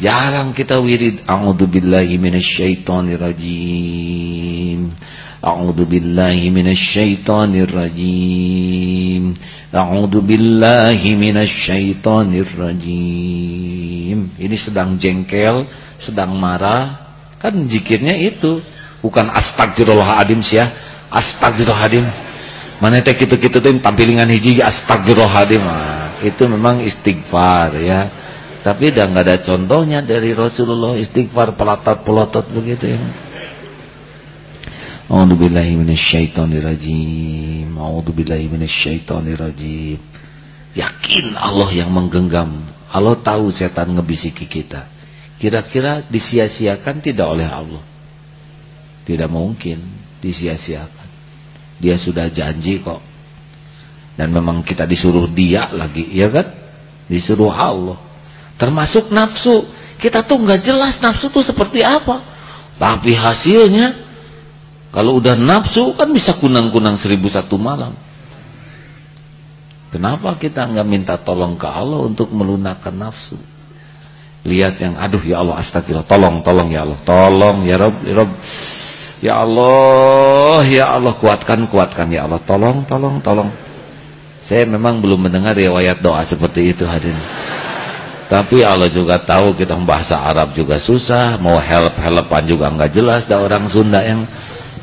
Jarang kita wirid a'udzubillahi minasyaitonirrajim. A'udzubillahi minasyaitonirrajim. A'udzubillahi minasyaitonirrajim. Ini sedang jengkel, sedang marah, kan zikirnya itu, bukan astagfirullahaladzim sih ya. Astagfirullahaladzim. Mana teh kitu-kitu teh tampilingan hiji astagfirullahaladzim. Ah itu memang istighfar ya tapi udah nggak ada contohnya dari Rasulullah istighfar pelatot pelotot begitu ya A'udzu billahi minasyaitonir rajim. A'udzu billahi minasyaitonir rajim. Yakin Allah yang menggenggam. Allah tahu setan ngebisiki kita. Kira-kira disia-siakan tidak oleh Allah? Tidak mungkin disia-siakan. Dia sudah janji kok. Dan memang kita disuruh dia lagi, ya kan? Disuruh Allah. Termasuk nafsu. Kita tuh nggak jelas nafsu tuh seperti apa. Tapi hasilnya kalau udah nafsu kan bisa kunang-kunang seribu satu malam. Kenapa kita nggak minta tolong ke Allah untuk melunakkan nafsu? Lihat yang aduh ya Allah astagfirullah, tolong tolong ya Allah, tolong ya Rob, ya Rob. Ya Allah, ya Allah kuatkan kuatkan ya Allah, tolong tolong tolong. Saya memang belum mendengar riwayat doa seperti itu hadirin. Tapi Allah juga tahu kita bahasa Arab juga susah, mau help-helpan juga nggak jelas. Ada orang Sunda yang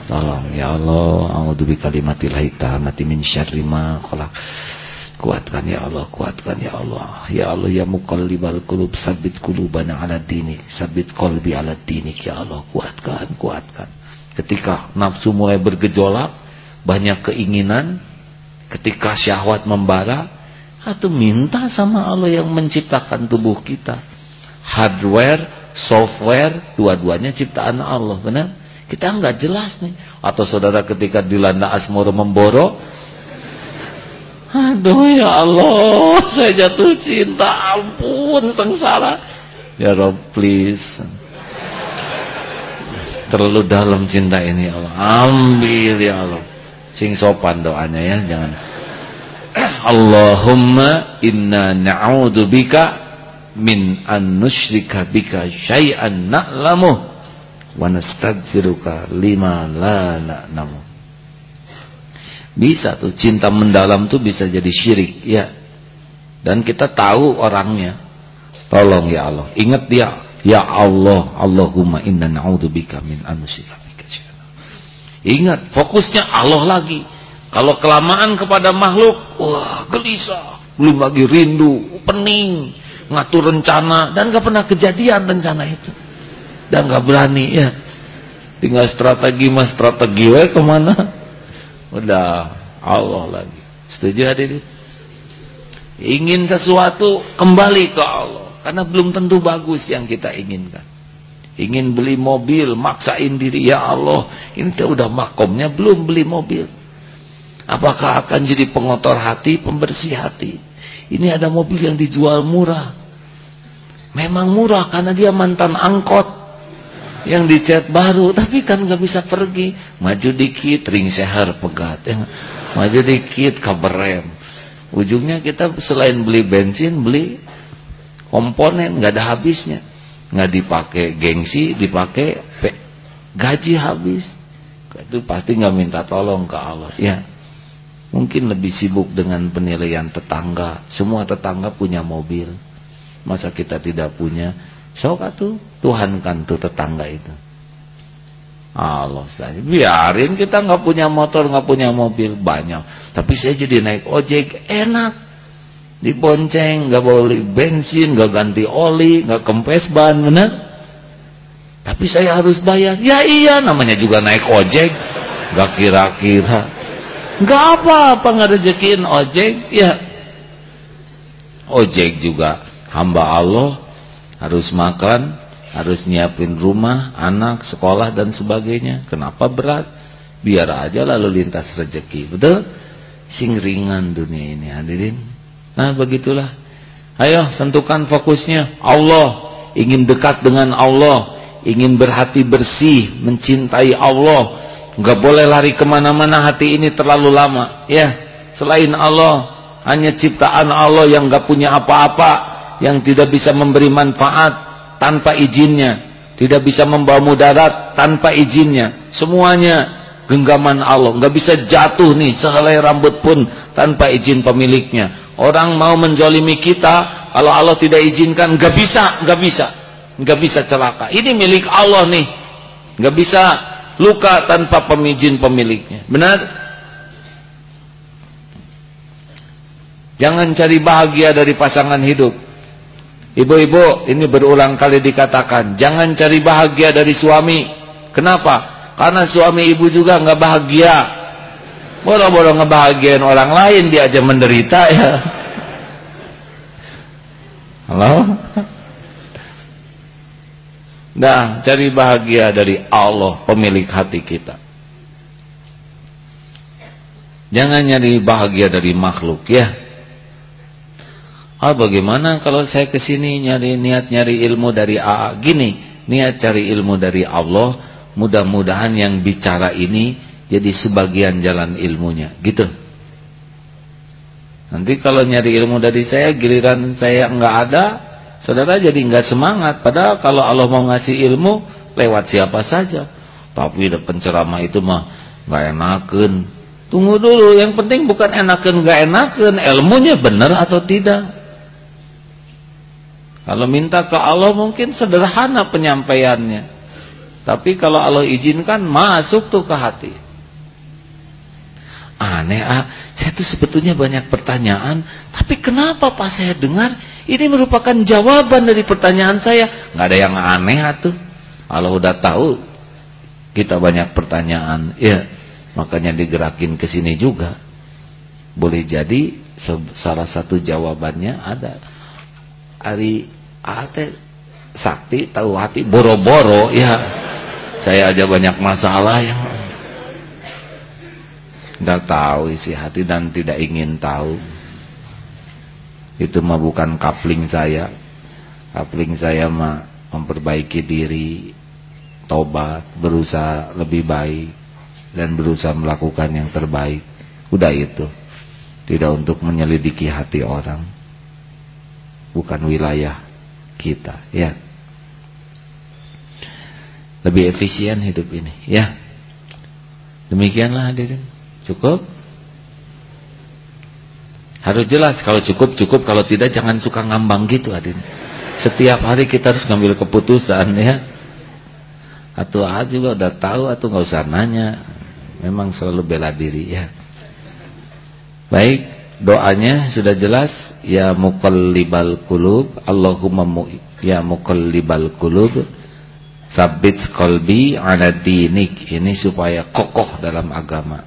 Tolong ya Allah, a'udzu bikalimatil hitamati min syarri ma khalaq. Kuatkan ya Allah, kuatkan ya Allah. Ya Allah ya muqallibal qulub, sabbit qulubana ala dinik, sabbit qalbi ala dinik ya Allah. Kuatkan, kuatkan. Ketika nafsu mulai bergejolak, banyak keinginan, ketika syahwat membara, atau minta sama Allah yang menciptakan tubuh kita. Hardware, software, dua-duanya ciptaan Allah, benar? Kita nggak jelas nih. Atau saudara ketika dilanda asmoro memboro, aduh ya Allah, saya jatuh cinta, ampun sengsara. Ya Rob, please. Terlalu dalam cinta ini ya Allah. Ambil ya Allah. Sing sopan doanya ya, jangan. Allahumma inna na'udzubika min an nusyrika bika syai'an na'lamuh wa nastaghfiruka lima la na'lamu. Bisa tuh cinta mendalam tuh bisa jadi syirik, ya. Dan kita tahu orangnya. Tolong ya Allah. Ingat dia, ya Allah, Allahumma inna na'udzubika min anusyrika bika Ingat, fokusnya Allah lagi. Kalau kelamaan kepada makhluk, wah gelisah. Belum lagi rindu, pening, ngatur rencana dan gak pernah kejadian rencana itu. Dan nggak berani ya. Tinggal strategi mas strategi we ke mana? Udah Allah lagi. Setuju hadirin? Ingin sesuatu kembali ke Allah. Karena belum tentu bagus yang kita inginkan ingin beli mobil maksain diri. Ya Allah ini udah makomnya belum beli mobil. Apakah akan jadi pengotor hati pembersih hati? Ini ada mobil yang dijual murah. Memang murah karena dia mantan angkot yang dicat baru. Tapi kan nggak bisa pergi. Maju dikit ring seher pegat ya. maju dikit kabar rem. Ujungnya kita selain beli bensin beli komponen nggak ada habisnya nggak dipakai gengsi dipakai gaji habis. Itu pasti nggak minta tolong ke Allah. Ya mungkin lebih sibuk dengan penilaian tetangga. Semua tetangga punya mobil. Masa kita tidak punya? Sok tuh Tuhan kan tuh tetangga itu. Allah saja. Biarin kita nggak punya motor nggak punya mobil banyak. Tapi saya jadi naik ojek enak dibonceng nggak beli bensin nggak ganti oli nggak kempes ban bener tapi saya harus bayar ya iya namanya juga naik ojek nggak kira-kira nggak apa-apa nggak rezekin ojek ya ojek juga hamba Allah harus makan, harus nyiapin rumah, anak, sekolah dan sebagainya. Kenapa berat? Biar aja lalu lintas rezeki. Betul? Sing ringan dunia ini hadirin. Nah, begitulah. Ayo tentukan fokusnya. Allah ingin dekat dengan Allah, ingin berhati bersih, mencintai Allah. Enggak boleh lari ke mana-mana hati ini terlalu lama. Ya, selain Allah, hanya ciptaan Allah yang enggak punya apa-apa yang tidak bisa memberi manfaat tanpa izinnya tidak bisa membawa mudarat tanpa izinnya semuanya genggaman Allah. Nggak bisa jatuh nih sehelai rambut pun tanpa izin pemiliknya. Orang mau menjolimi kita kalau Allah tidak izinkan nggak bisa nggak bisa. Nggak bisa celaka. Ini milik Allah nih. Nggak bisa luka tanpa pemijin pemiliknya. Benar? Jangan cari bahagia dari pasangan hidup. Ibu-ibu, ini berulang kali dikatakan, jangan cari bahagia dari suami. Kenapa? Karena suami ibu juga nggak bahagia. Boro-boro ngebahagiain orang lain dia aja menderita ya. Halo? Nah, cari bahagia dari Allah, pemilik hati kita. Jangan nyari bahagia dari makhluk ya. Ah bagaimana kalau saya ke sini nyari niat nyari ilmu dari AA gini, niat cari ilmu dari Allah, mudah-mudahan yang bicara ini jadi sebagian jalan ilmunya, gitu. Nanti kalau nyari ilmu dari saya, giliran saya nggak ada, saudara jadi nggak semangat. Padahal kalau Allah mau ngasih ilmu lewat siapa saja. Tapi penceramah itu mah nggak enakan. Tunggu dulu, yang penting bukan enakan nggak enakan, ilmunya benar atau tidak. Kalau minta ke Allah mungkin sederhana penyampaiannya. Tapi kalau Allah izinkan masuk tuh ke hati. Aneh ah, saya tuh sebetulnya banyak pertanyaan, tapi kenapa pas saya dengar ini merupakan jawaban dari pertanyaan saya? Nggak ada yang aneh tuh. Allah udah tahu kita banyak pertanyaan, ya makanya digerakin ke sini juga. Boleh jadi salah satu jawabannya ada. Ari ate sakti tahu hati boro-boro ya. Saya aja banyak masalah yang nggak tahu isi hati dan tidak ingin tahu. Itu mah bukan kapling saya. Kapling saya mah memperbaiki diri tobat berusaha lebih baik dan berusaha melakukan yang terbaik. Udah itu. Tidak untuk menyelidiki hati orang. Bukan wilayah kita ya lebih efisien hidup ini ya demikianlah hadirin Cukup? Harus jelas kalau cukup cukup kalau tidak jangan suka ngambang gitu adin. Setiap hari kita harus ngambil keputusan ya. Atau A juga udah tahu atau nggak usah nanya. Memang selalu bela diri ya. Baik, doanya sudah jelas ya muqallibal qulub Allahumma mu, ya muqallibal qulub sabit qalbi ala dinik ini supaya kokoh dalam agama.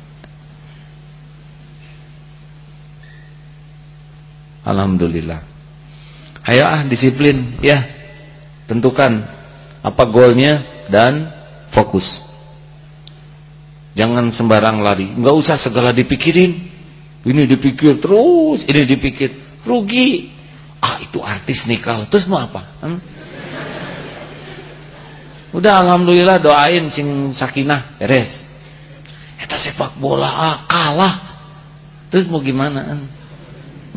Alhamdulillah. Ayo ah disiplin ya. Tentukan apa goalnya dan fokus. Jangan sembarang lari. Enggak usah segala dipikirin. Ini dipikir terus, ini dipikir. Rugi. Ah itu artis nih kalau. Terus mau apa? Hmm? Udah alhamdulillah doain sing sakinah beres. Eta sepak bola ah, kalah. Terus mau gimana?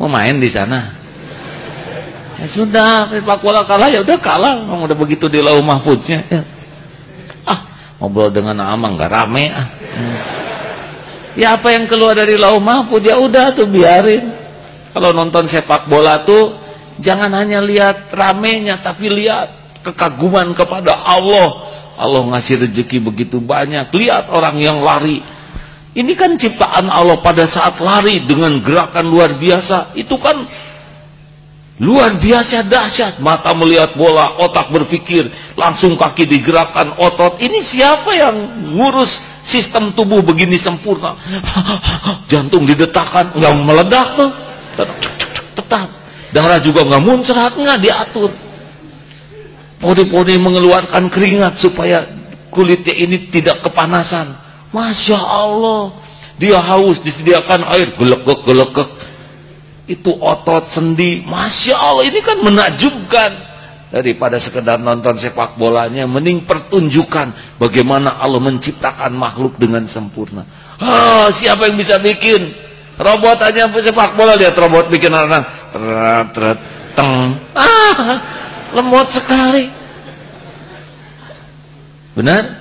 Mau main di sana? Ya sudah, sepak bola kalah ya udah kalah. Udah begitu di lau mahfudnya. Ya. Ah, ngobrol dengan Amang nggak rame ah. Ya apa yang keluar dari lau mahfud ya udah tuh biarin. Kalau nonton sepak bola tuh jangan hanya lihat ramenya tapi lihat kekaguman kepada Allah. Allah ngasih rezeki begitu banyak. Lihat orang yang lari ini kan ciptaan Allah pada saat lari dengan gerakan luar biasa. Itu kan luar biasa dahsyat. Mata melihat bola, otak berpikir, langsung kaki digerakkan, otot. Ini siapa yang ngurus sistem tubuh begini sempurna? Jantung didetakkan, nggak meledak tuh. Tetap. Darah juga nggak muncrat, nggak diatur. Podi-podi mengeluarkan keringat supaya kulitnya ini tidak kepanasan. Masya Allah. Dia haus disediakan air gelekek gelekek itu otot sendi. Masya Allah ini kan menakjubkan. Daripada sekedar nonton sepak bolanya mending pertunjukan bagaimana Allah menciptakan makhluk dengan sempurna. Ah, siapa yang bisa bikin? Robot aja sepak bola. Lihat robot bikin teret teret teng. Ah lemot sekali benar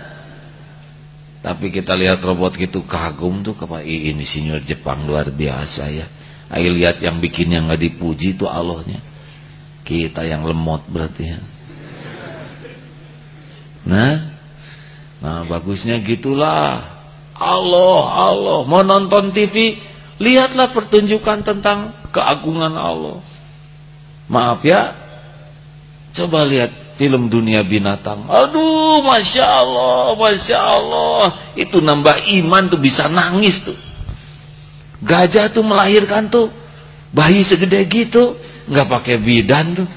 tapi kita lihat robot gitu kagum tuh kepada ini sinyur Jepang luar biasa ya. Ayo lihat yang bikinnya nggak dipuji itu Allahnya. Kita yang lemot berarti ya. Nah, nah bagusnya gitulah. Allah, Allah. Mau nonton TV, lihatlah pertunjukan tentang keagungan Allah. Maaf ya, coba lihat film dunia binatang. Aduh, masya Allah, masya Allah. Itu nambah iman tuh bisa nangis tuh. Gajah tuh melahirkan tuh bayi segede gitu, nggak pakai bidan tuh,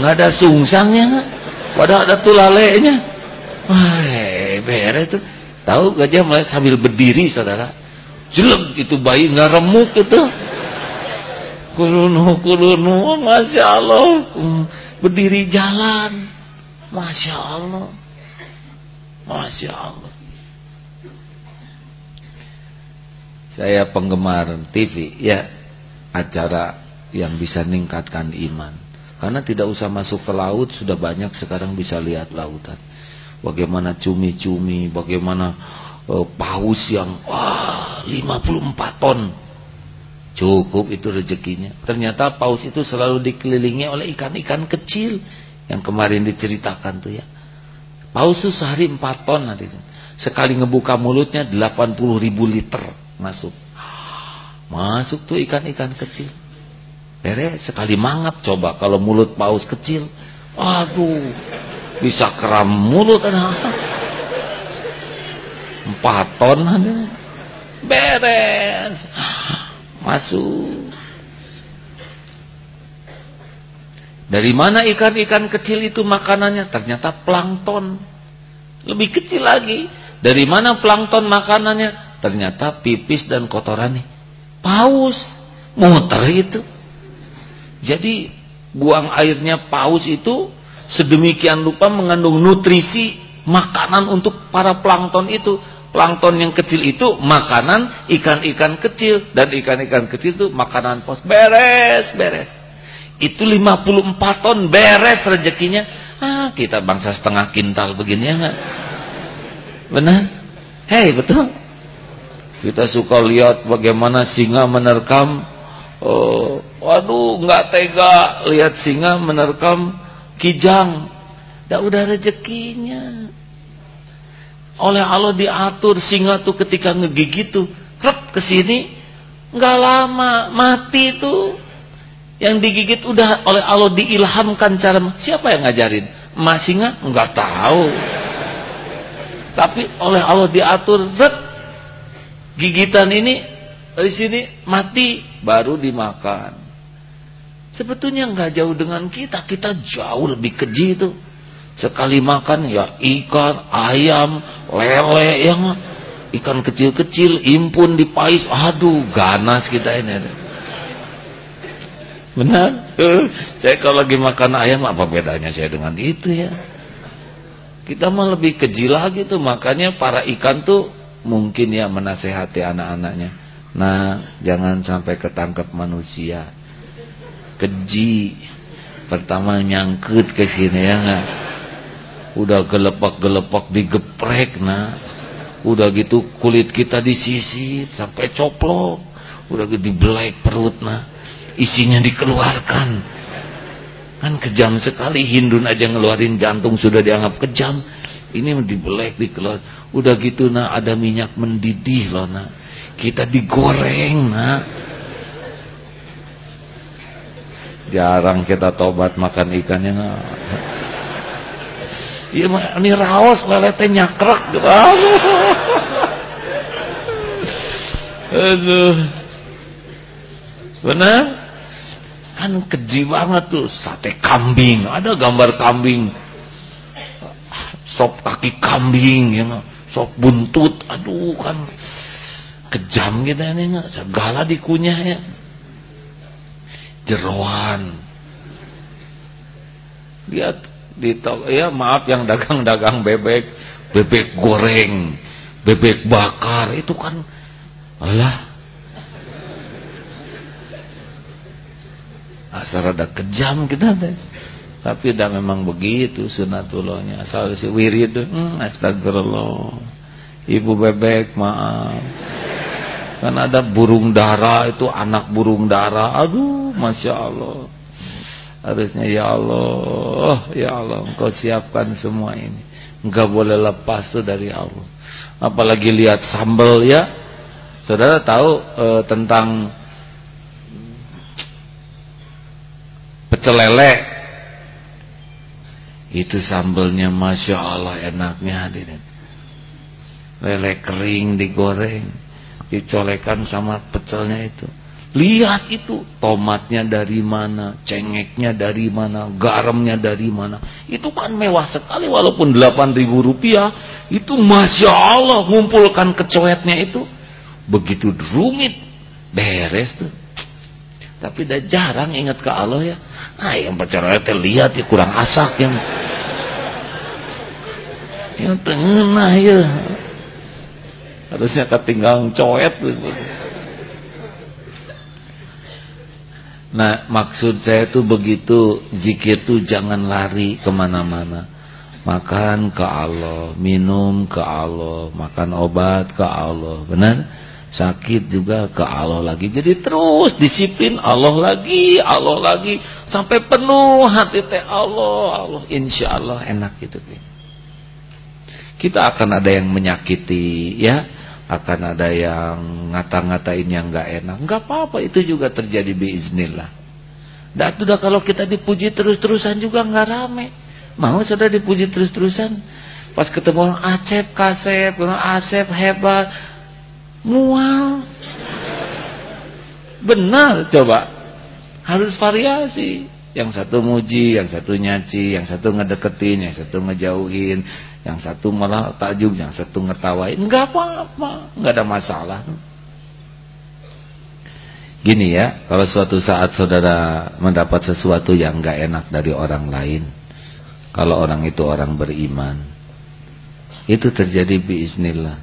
nggak ada sungsangnya, padahal ada tulalenya. Wah, beres tuh. Tahu gajah mulai sambil berdiri, saudara. Jelek itu bayi nggak remuk itu kulunu kulunu masya Allah. Berdiri jalan. Masya Allah. Masya Allah. Saya penggemar TV ya. Acara yang bisa meningkatkan iman. Karena tidak usah masuk ke laut sudah banyak sekarang bisa lihat lautan. Bagaimana cumi-cumi bagaimana uh, paus yang wah 54 ton Cukup itu rezekinya. Ternyata paus itu selalu dikelilingi oleh ikan-ikan kecil yang kemarin diceritakan tuh ya. Paus itu sehari 4 ton nanti. Sekali ngebuka mulutnya 80 ribu liter masuk. Masuk tuh ikan-ikan kecil. Beres sekali mangap coba kalau mulut paus kecil. Aduh, bisa keram mulut anak. 4 ton ada. Beres masuk. Dari mana ikan-ikan kecil itu makanannya? Ternyata plankton. Lebih kecil lagi. Dari mana plankton makanannya? Ternyata pipis dan kotoran nih. Paus. Muter itu. Jadi buang airnya paus itu sedemikian lupa mengandung nutrisi makanan untuk para plankton itu plankton yang kecil itu makanan ikan-ikan kecil. Dan ikan-ikan kecil itu makanan pos beres beres. Itu 54 ton beres rezekinya. Ah kita bangsa setengah kintal begini ya benar? Hei betul. Kita suka lihat bagaimana singa menerkam. Oh, waduh nggak tega lihat singa menerkam kijang. Dah udah rezekinya oleh Allah diatur singa tuh ketika ngegigit tuh rep ke sini nggak lama mati tuh. Yang digigit udah oleh Allah diilhamkan cara siapa yang ngajarin? Mas singa nggak? Tahu. Tapi oleh Allah diatur rep gigitan ini dari sini mati baru dimakan. Sebetulnya nggak jauh dengan kita kita jauh lebih keji tuh Sekali makan ya ikan, ayam, lele yang ikan kecil-kecil impun di pais. Aduh, ganas kita ini. Benar? saya kalau lagi makan ayam apa bedanya saya dengan itu ya? Kita mah lebih keji lagi tuh. Makanya para ikan tuh mungkin ya menasehati anak-anaknya. Nah, jangan sampai ketangkep manusia. Keji. Pertama nyangkut ke sini ya enggak? Udah gelepak-gelepak digeprek nah. Udah gitu kulit kita disisir sampai coplok. Udah gitu dibelek perut nah. Isinya dikeluarkan. Kan kejam sekali Hindun aja ngeluarin jantung sudah dianggap kejam. Ini dibelek dikeluar udah gitu nah ada minyak mendidih loh nah. Kita digoreng nah. Jarang kita tobat makan ikannya nah. Iya ini raos lelete nyakrek gitu. Aduh. Benar? Kan keji banget tuh sate kambing. Ada gambar kambing. Sop kaki kambing ya Sop buntut. Aduh kan kejam gitu ini enggak segala dikunyah ya. Jeroan. Lihat di ya maaf yang dagang-dagang bebek, bebek goreng, bebek bakar itu kan alah asal ada kejam kita deh. Tapi udah memang begitu sunatullahnya. Asal si wirid, hmm, astagfirullah. Ibu bebek, maaf. Kan ada burung dara itu anak burung dara. Aduh, masya Allah harusnya ya Allah ya Allah engkau siapkan semua ini enggak boleh lepas tuh dari Allah apalagi lihat sambal ya saudara tahu e, tentang pecel lele Itu sambelnya Masya Allah enaknya hadirin. Lele kering digoreng. Dicolekan sama pecelnya itu. Lihat itu tomatnya dari mana, cengeknya dari mana, garamnya dari mana. Itu kan mewah sekali walaupun 8 ribu rupiah. Itu Masya Allah ngumpulkan kecoetnya itu. Begitu rumit. Beres tuh. Tapi dah jarang ingat ke Allah ya. Ah yang pacaran lihat ya kurang asak yang. Yang tengah ya. Harusnya ketinggalan coet tuh. Nah maksud saya tuh begitu Zikir tuh jangan lari ke mana-mana. Makan ke Allah Minum ke Allah Makan obat ke Allah Benar? Sakit juga ke Allah lagi. Jadi terus disiplin Allah lagi Allah lagi Sampai penuh hati teh Allah Allah Insya Allah enak gitu Kita akan ada yang menyakiti Ya akan ada yang ngata-ngatain yang nggak enak. nggak apa-apa, itu juga terjadi biiznillah. Dan sudah kalau kita dipuji terus-terusan juga nggak rame. Mau sudah dipuji terus-terusan. Pas ketemu orang Acep, Kasep, Acep hebat, mual. Benar coba. Harus variasi. Yang satu muji, yang satu nyaci, yang satu ngedeketin, yang satu ngejauhin, yang satu malah takjub, yang satu ngetawain. Enggak apa-apa, enggak ada masalah. Gini ya, kalau suatu saat saudara mendapat sesuatu yang enggak enak dari orang lain, kalau orang itu orang beriman, itu terjadi biiznillah.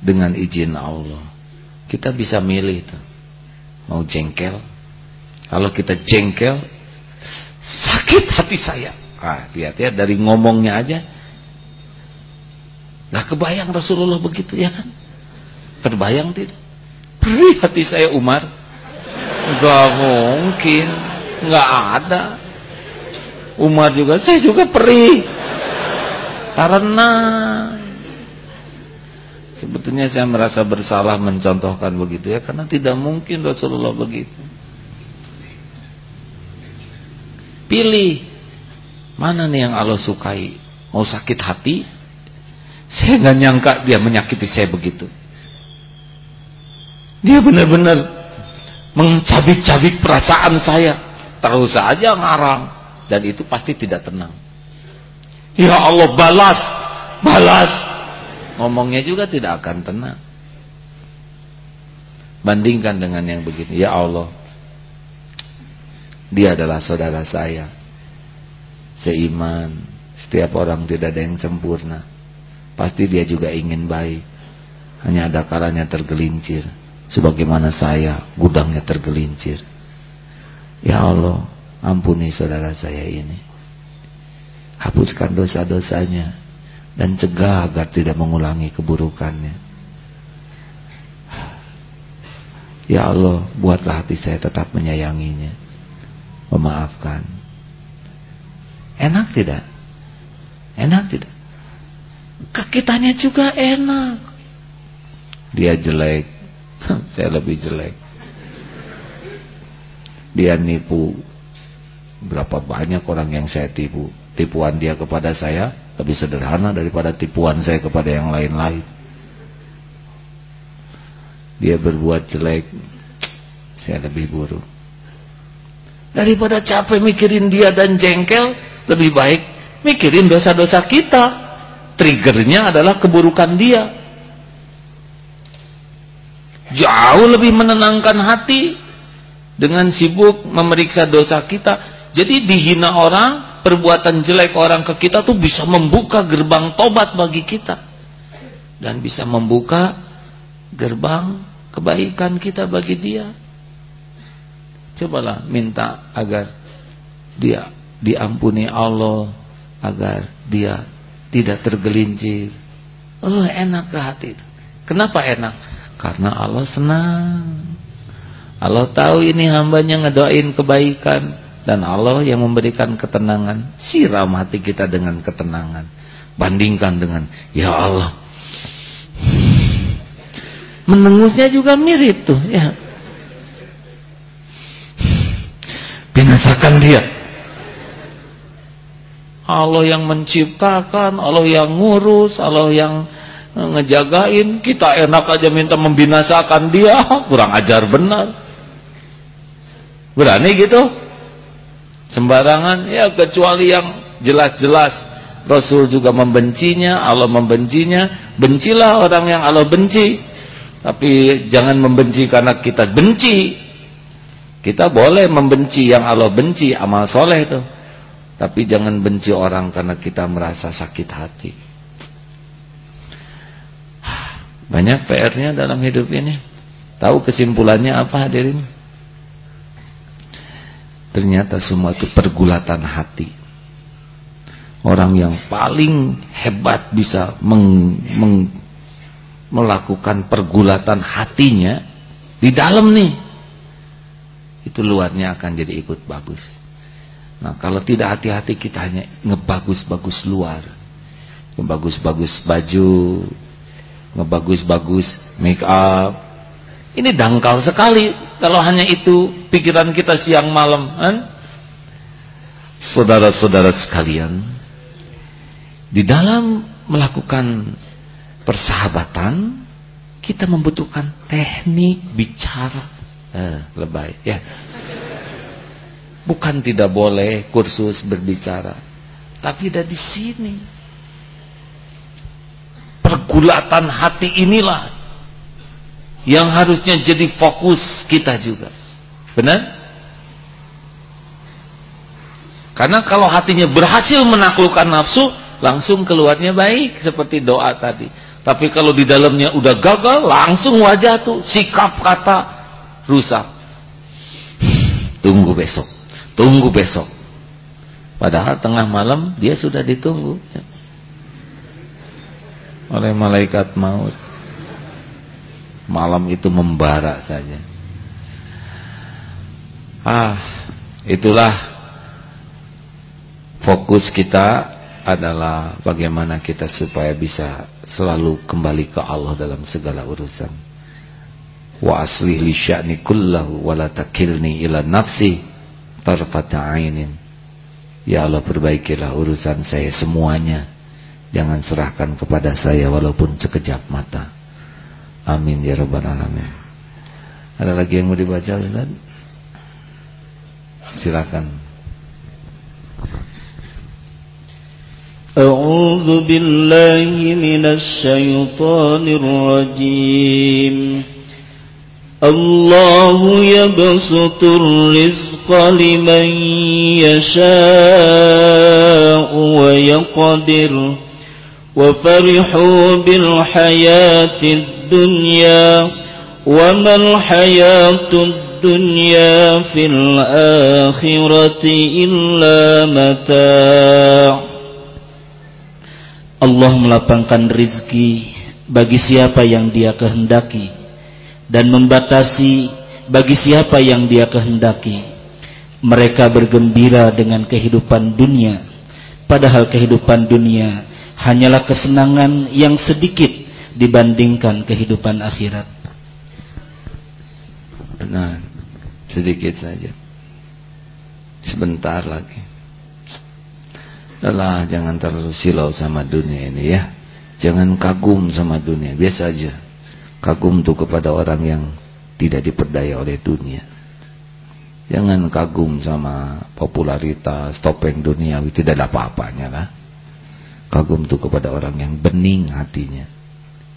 Dengan izin Allah. Kita bisa milih tuh. Mau jengkel. Kalau kita jengkel, sakit hati saya. Ah, lihat ya dari ngomongnya aja. Gak kebayang Rasulullah begitu ya kan? Terbayang tidak? Perih hati saya Umar. Gak mungkin. Gak ada. Umar juga, saya juga perih. Karena sebetulnya saya merasa bersalah mencontohkan begitu ya karena tidak mungkin Rasulullah begitu. Pilih Mana nih yang Allah sukai? Mau sakit hati? Saya nggak nyangka dia menyakiti saya begitu. Dia benar-benar mencabik-cabik perasaan saya. Terus saja ngarang. Dan itu pasti tidak tenang. Ya Allah balas. Balas. Ngomongnya juga tidak akan tenang. Bandingkan dengan yang begini. Ya Allah. Dia adalah saudara saya seiman. Setiap orang tidak ada yang sempurna. Pasti dia juga ingin baik. Hanya ada kalanya tergelincir. Sebagaimana saya, gudangnya tergelincir. Ya Allah, ampuni saudara saya ini. Hapuskan dosa-dosanya. Dan cegah agar tidak mengulangi keburukannya. Ya Allah, buatlah hati saya tetap menyayanginya. Memaafkan Enak tidak? Enak tidak? Kekitanya juga enak. Dia jelek, saya lebih jelek. Dia nipu. Berapa banyak orang yang saya tipu. Tipuan dia kepada saya lebih sederhana daripada tipuan saya kepada yang lain-lain. Dia berbuat jelek, saya lebih buruk. Daripada capek mikirin dia dan jengkel, lebih baik mikirin dosa-dosa kita. Triggernya adalah keburukan dia. Jauh lebih menenangkan hati dengan sibuk memeriksa dosa kita. Jadi dihina orang, perbuatan jelek orang ke kita tuh bisa membuka gerbang tobat bagi kita. Dan bisa membuka gerbang kebaikan kita bagi dia. Cobalah minta agar dia diampuni Allah agar dia tidak tergelincir. Oh, enak ke hati itu. Kenapa enak? Karena Allah senang. Allah tahu ini hambanya ngedoain kebaikan dan Allah yang memberikan ketenangan. Siram hati kita dengan ketenangan. Bandingkan dengan ya Allah. Menengusnya juga mirip tuh, ya. binasakan dia Allah yang menciptakan Allah yang ngurus Allah yang ngejagain. Kita enak aja minta membinasakan dia. Kurang ajar benar. Berani gitu? Sembarangan. Ya kecuali yang jelas-jelas. Rasul juga membencinya Allah membencinya. Bencilah orang yang Allah benci. Tapi jangan membenci karena kita benci. Kita boleh membenci yang Allah benci amal soleh itu tapi jangan benci orang karena kita merasa sakit hati banyak PR-nya dalam hidup ini. Tahu kesimpulannya apa hadirin? Ternyata semua itu pergulatan hati. Orang yang paling hebat bisa meng, meng, melakukan pergulatan hatinya di dalam nih. Itu luarnya akan jadi ikut bagus. Nah kalau tidak hati-hati kita hanya ngebagus-bagus luar. Ngebagus-bagus baju, ngebagus-bagus make up. Ini dangkal sekali kalau hanya itu pikiran kita siang malam kan? Saudara-saudara sekalian di dalam melakukan persahabatan kita membutuhkan teknik bicara. Eh, lebay ya bukan tidak boleh kursus berbicara tapi ada di sini pergulatan hati inilah yang harusnya jadi fokus kita juga. Benar? Karena kalau hatinya berhasil menaklukkan nafsu, langsung keluarnya baik seperti doa tadi. Tapi kalau di dalamnya udah gagal, langsung wajah tuh sikap kata rusak. Tunggu besok. Tunggu besok. Padahal tengah malam dia sudah ditunggu oleh malaikat maut. Malam itu membara saja. Ah, itulah fokus kita adalah bagaimana kita supaya bisa selalu kembali ke Allah dalam segala urusan. Wa aslih li sya'ni kullahu wa la takilni ila nafsi tarfata ainin. Ya Allah perbaikilah urusan saya semuanya Jangan serahkan kepada saya walaupun sekejap mata. Amin ya rabbal alamin. Ada lagi yang mau dibaca Ustaz? Silakan. أعوذ بالله من الشيطان الرجيم الله يبسط الرزق لمن يشاء ويقدر وفرحوا بالحياة الدنيا وما الحياة الدنيا في الآخرة إلا متاع Allah melapangkan rizki bagi siapa yang dia kehendaki dan membatasi bagi siapa yang dia kehendaki. Mereka bergembira dengan kehidupan dunia, padahal kehidupan dunia hanyalah kesenangan yang sedikit dibandingkan kehidupan akhirat. Benar, sedikit saja. Sebentar lagi. Adalah jangan terlalu silau sama dunia ini ya. Jangan kagum sama dunia, biasa aja. Kagum tuh kepada orang yang tidak diperdaya oleh dunia. Jangan kagum sama popularitas, topeng duniawi, tidak ada apa-apanya lah. Kagum itu kepada orang yang bening hatinya.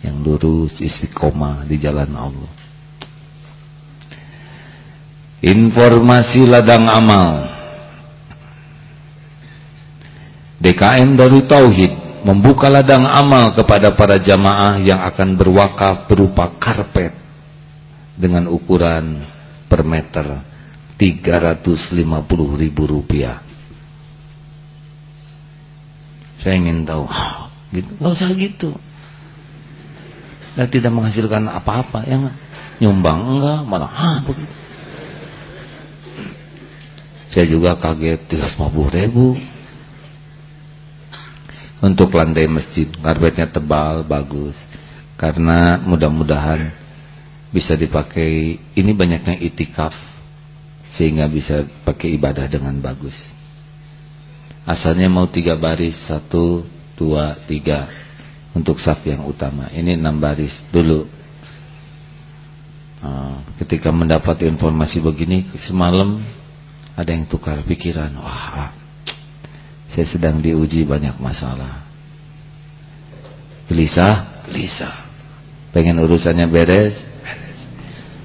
Yang lurus istiqomah di jalan Allah. Informasi ladang amal. DKM Darut Tauhid membuka ladang amal kepada para jamaah yang akan berwakaf berupa karpet dengan ukuran per meter 350 ribu rupiah saya ingin tahu, gitu. Gak usah gitu. Dan tidak menghasilkan apa-apa, ya enggak? Nyumbang enggak, malah ah begitu. Saya juga kaget 350 ribu untuk lantai masjid karpetnya tebal bagus karena mudah-mudahan bisa dipakai ini banyaknya itikaf sehingga bisa pakai ibadah dengan bagus. Asalnya mau tiga baris, satu, dua, tiga untuk saf yang utama. Ini enam baris dulu. Ah, ketika mendapat informasi begini semalam ada yang tukar pikiran. Wah, saya sedang diuji banyak masalah. Gelisah, gelisah. Pengen urusannya beres.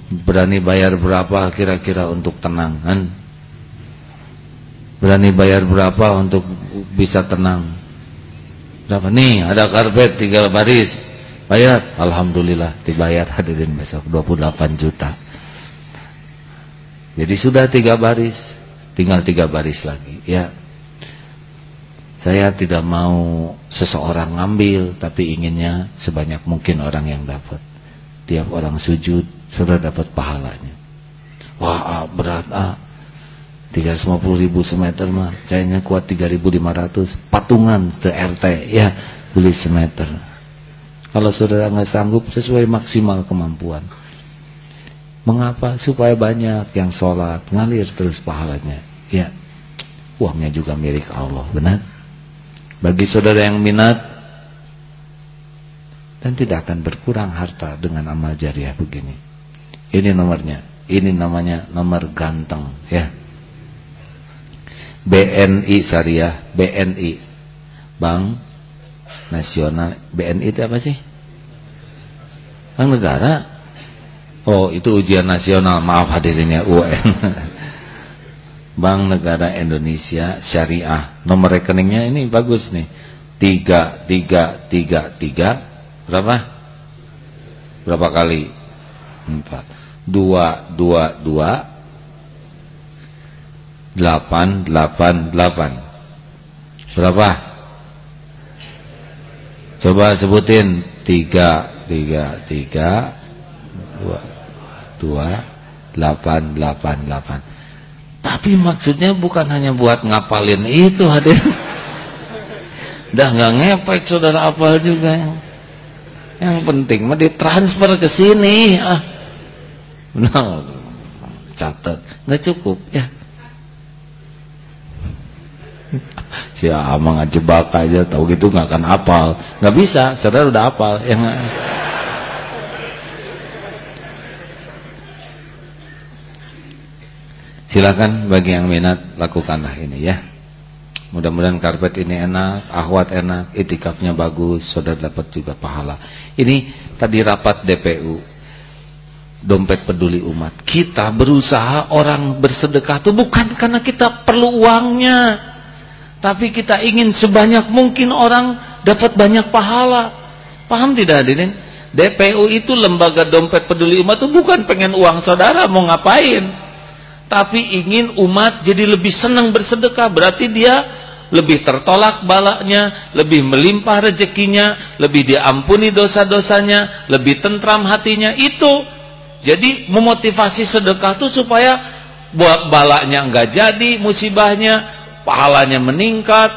Berani bayar berapa kira-kira untuk tenang kan? Berani bayar berapa untuk bisa tenang? Berapa nih? Ada karpet tiga baris. Bayar. Alhamdulillah dibayar hadirin besok 28 juta. Jadi sudah tiga baris, tinggal tiga baris lagi. Ya, saya tidak mau seseorang ngambil, tapi inginnya sebanyak mungkin orang yang dapat. Tiap orang sujud sudah dapat pahalanya. Wah, ah, berat ah. 350 ribu semeter mah Cahayanya kuat 3500 Patungan ke RT Ya beli semeter Kalau saudara nggak sanggup Sesuai maksimal kemampuan Mengapa? Supaya banyak yang sholat Ngalir terus pahalanya Ya Uangnya juga milik Allah Benar? Bagi saudara yang minat Dan tidak akan berkurang harta Dengan amal jariah begini. Ini nomornya. Ini namanya nomor ganteng Ya. BNI Syariah BNI Bank Nasional. BNI itu apa sih? Bank Negara? Oh itu ujian nasional. Maaf hadirinnya UN Bank Negara Indonesia Syariah. Nomor rekeningnya ini bagus nih. 3333 berapa? Berapa kali? 4. 222 888. Berapa? Coba sebutin 333 2 2 888 tapi maksudnya bukan hanya buat ngapalin itu hadir dah nggak ngepek saudara apal juga. Yang, penting mah ditransfer ke sini. Ah. No catat. Nggak cukup ya. Si amang ngejebak aja tahu gitu nggak akan apal. Nggak bisa saudara udah apal yang silakan bagi yang minat lakukanlah ini ya mudah-mudahan karpet ini enak ahwat enak itikafnya bagus saudara dapat juga pahala ini tadi rapat DPU dompet peduli umat kita berusaha orang bersedekah itu bukan karena kita perlu uangnya tapi kita ingin sebanyak mungkin orang dapat banyak pahala. Paham tidak hadirin? DPU itu lembaga dompet peduli umat itu bukan pengen uang saudara mau ngapain. Tapi ingin umat jadi lebih senang bersedekah. Berarti dia lebih tertolak balaknya, lebih melimpah rezekinya, lebih diampuni dosa-dosanya, lebih tentram hatinya. Itu jadi memotivasi sedekah itu supaya buat balaknya enggak jadi musibahnya pahalanya meningkat,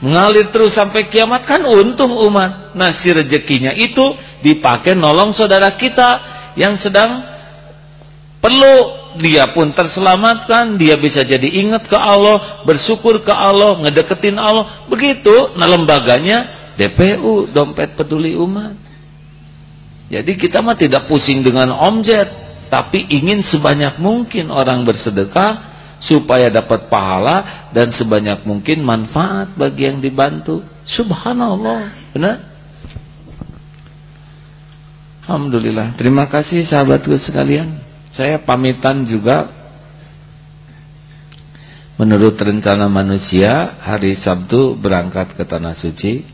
mengalir terus sampai kiamat kan untung umat. Nah, si rezekinya itu dipakai nolong saudara kita yang sedang perlu dia pun terselamatkan, dia bisa jadi ingat ke Allah, bersyukur ke Allah, ngedeketin Allah. Begitu, nah lembaganya DPU, dompet peduli umat. Jadi kita mah tidak pusing dengan omjet, tapi ingin sebanyak mungkin orang bersedekah supaya dapat pahala dan sebanyak mungkin manfaat bagi yang dibantu. Subhanallah, benar? Alhamdulillah. Terima kasih sahabatku sekalian. Saya pamitan juga menurut rencana manusia hari Sabtu berangkat ke tanah suci.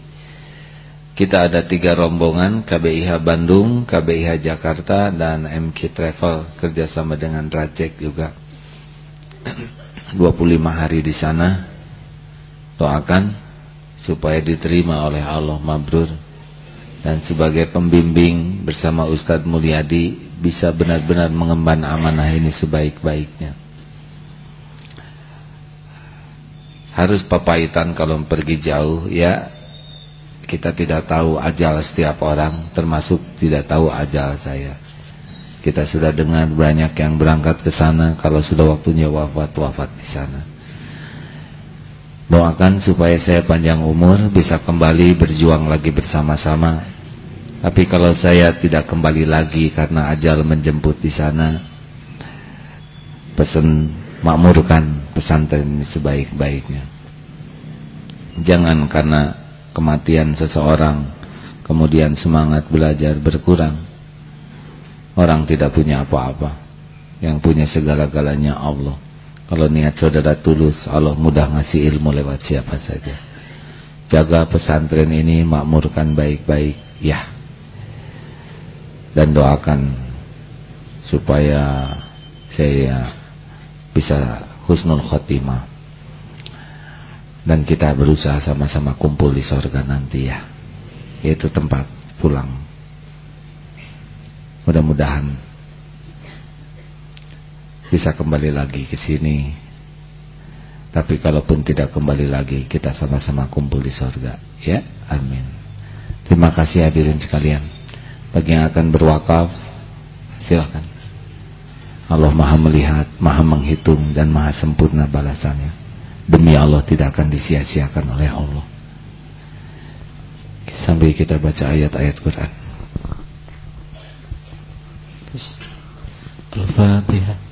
Kita ada tiga rombongan KBIH Bandung, KBIH Jakarta dan MK Travel kerjasama dengan Rajek juga. 25 hari di sana doakan supaya diterima oleh Allah mabrur dan sebagai pembimbing bersama Ustadz Mulyadi bisa benar-benar mengemban amanah ini sebaik-baiknya. Harus papaitan kalau pergi jauh ya. Kita tidak tahu ajal setiap orang termasuk tidak tahu ajal saya. Kita sudah dengar banyak yang berangkat ke sana kalau sudah waktunya wafat wafat di sana. Doakan supaya saya panjang umur bisa kembali berjuang lagi bersama-sama. Tapi kalau saya tidak kembali lagi karena ajal menjemput di sana, pesan makmurkan pesantren ini sebaik-baiknya. Jangan karena kematian seseorang kemudian semangat belajar berkurang Orang tidak punya apa-apa Yang punya segala-galanya Allah Kalau niat saudara tulus Allah mudah ngasih ilmu lewat siapa saja. Jaga pesantren ini Makmurkan baik-baik Ya. Dan doakan Supaya Saya Bisa husnul khotimah. Dan kita berusaha sama-sama kumpul di sorga nanti ya. Yaitu tempat pulang. Mudah-mudahan bisa kembali lagi ke sini. Tapi kalaupun tidak kembali lagi, kita sama-sama kumpul di sorga. Ya, amin. Terima kasih hadirin sekalian. Bagi yang akan berwakaf, silakan. Allah maha melihat, maha menghitung, dan maha sempurna balasannya. Demi Allah tidak akan disia-siakan oleh Allah. Sambil kita baca ayat-ayat Quran. Al-Fatihah.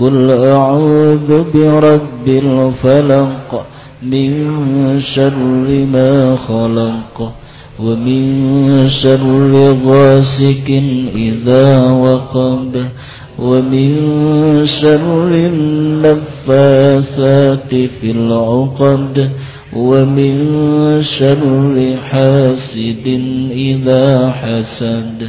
قل أعوذ برب الفلق من شر ما خلق ومن شر غاسك إذا وقب ومن شر النفاثات في العقد ومن شر حاسد إذا حسد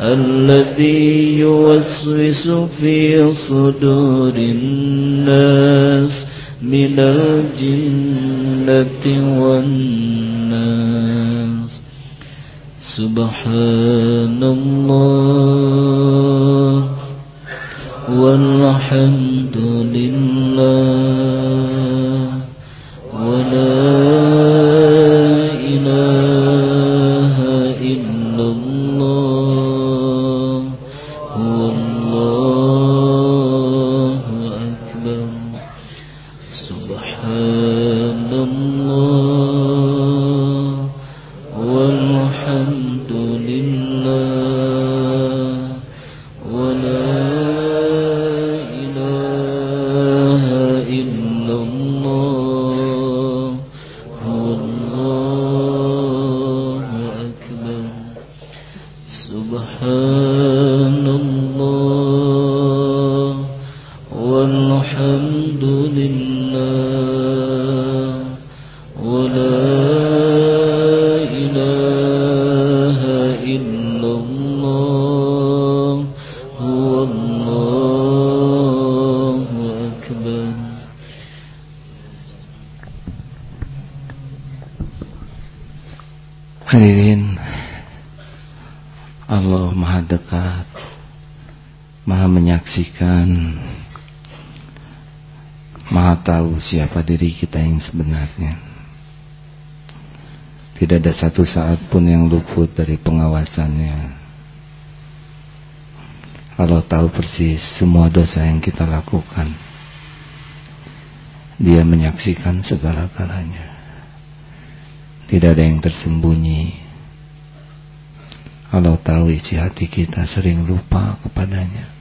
الذي يوسوس في صدور الناس من الجنة والناس. سبحان الله والحمد لله ولا Hadirin Allah maha dekat Maha menyaksikan Maha tahu siapa diri kita yang sebenarnya. Tidak ada satu saat pun yang luput dari pengawasannya. Allah tahu persis semua dosa yang kita lakukan. Dia menyaksikan segala-galanya Tidak ada yang tersembunyi. Allah tahu isi hati kita sering lupa kepadanya.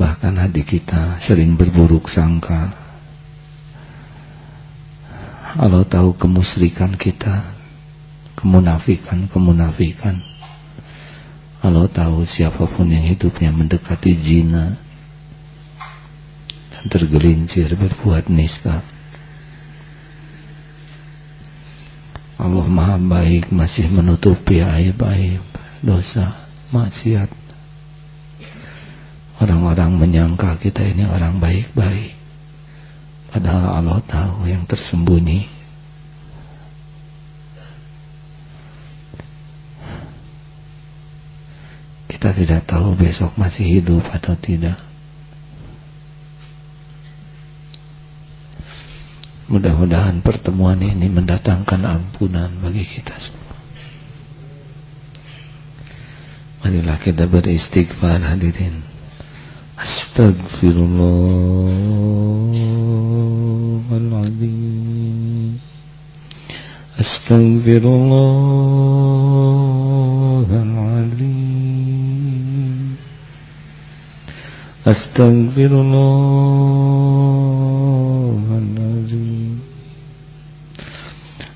Bahkan hati kita sering berburuk sangka. Allah tahu kemusrikan kita Kemunafikan-kemunafikan Allah tahu siapa pun yang hidupnya mendekati Dan tergelincir berbuat nista Allah maha baik masih menutupi aib-aib dosa maksiat. Orang-orang menyangka kita ini orang baik-baik. Padahal Allah tahu yang tersembunyi. Kita tidak tahu besok masih hidup atau tidak Mudah-mudahan pertemuan ini mendatangkan ampunan bagi kita semua. Marilah kita beristighfar hadirin. Astagfirullahaladzim. Astagfirullahaladzim. Astagfirullahaladzim.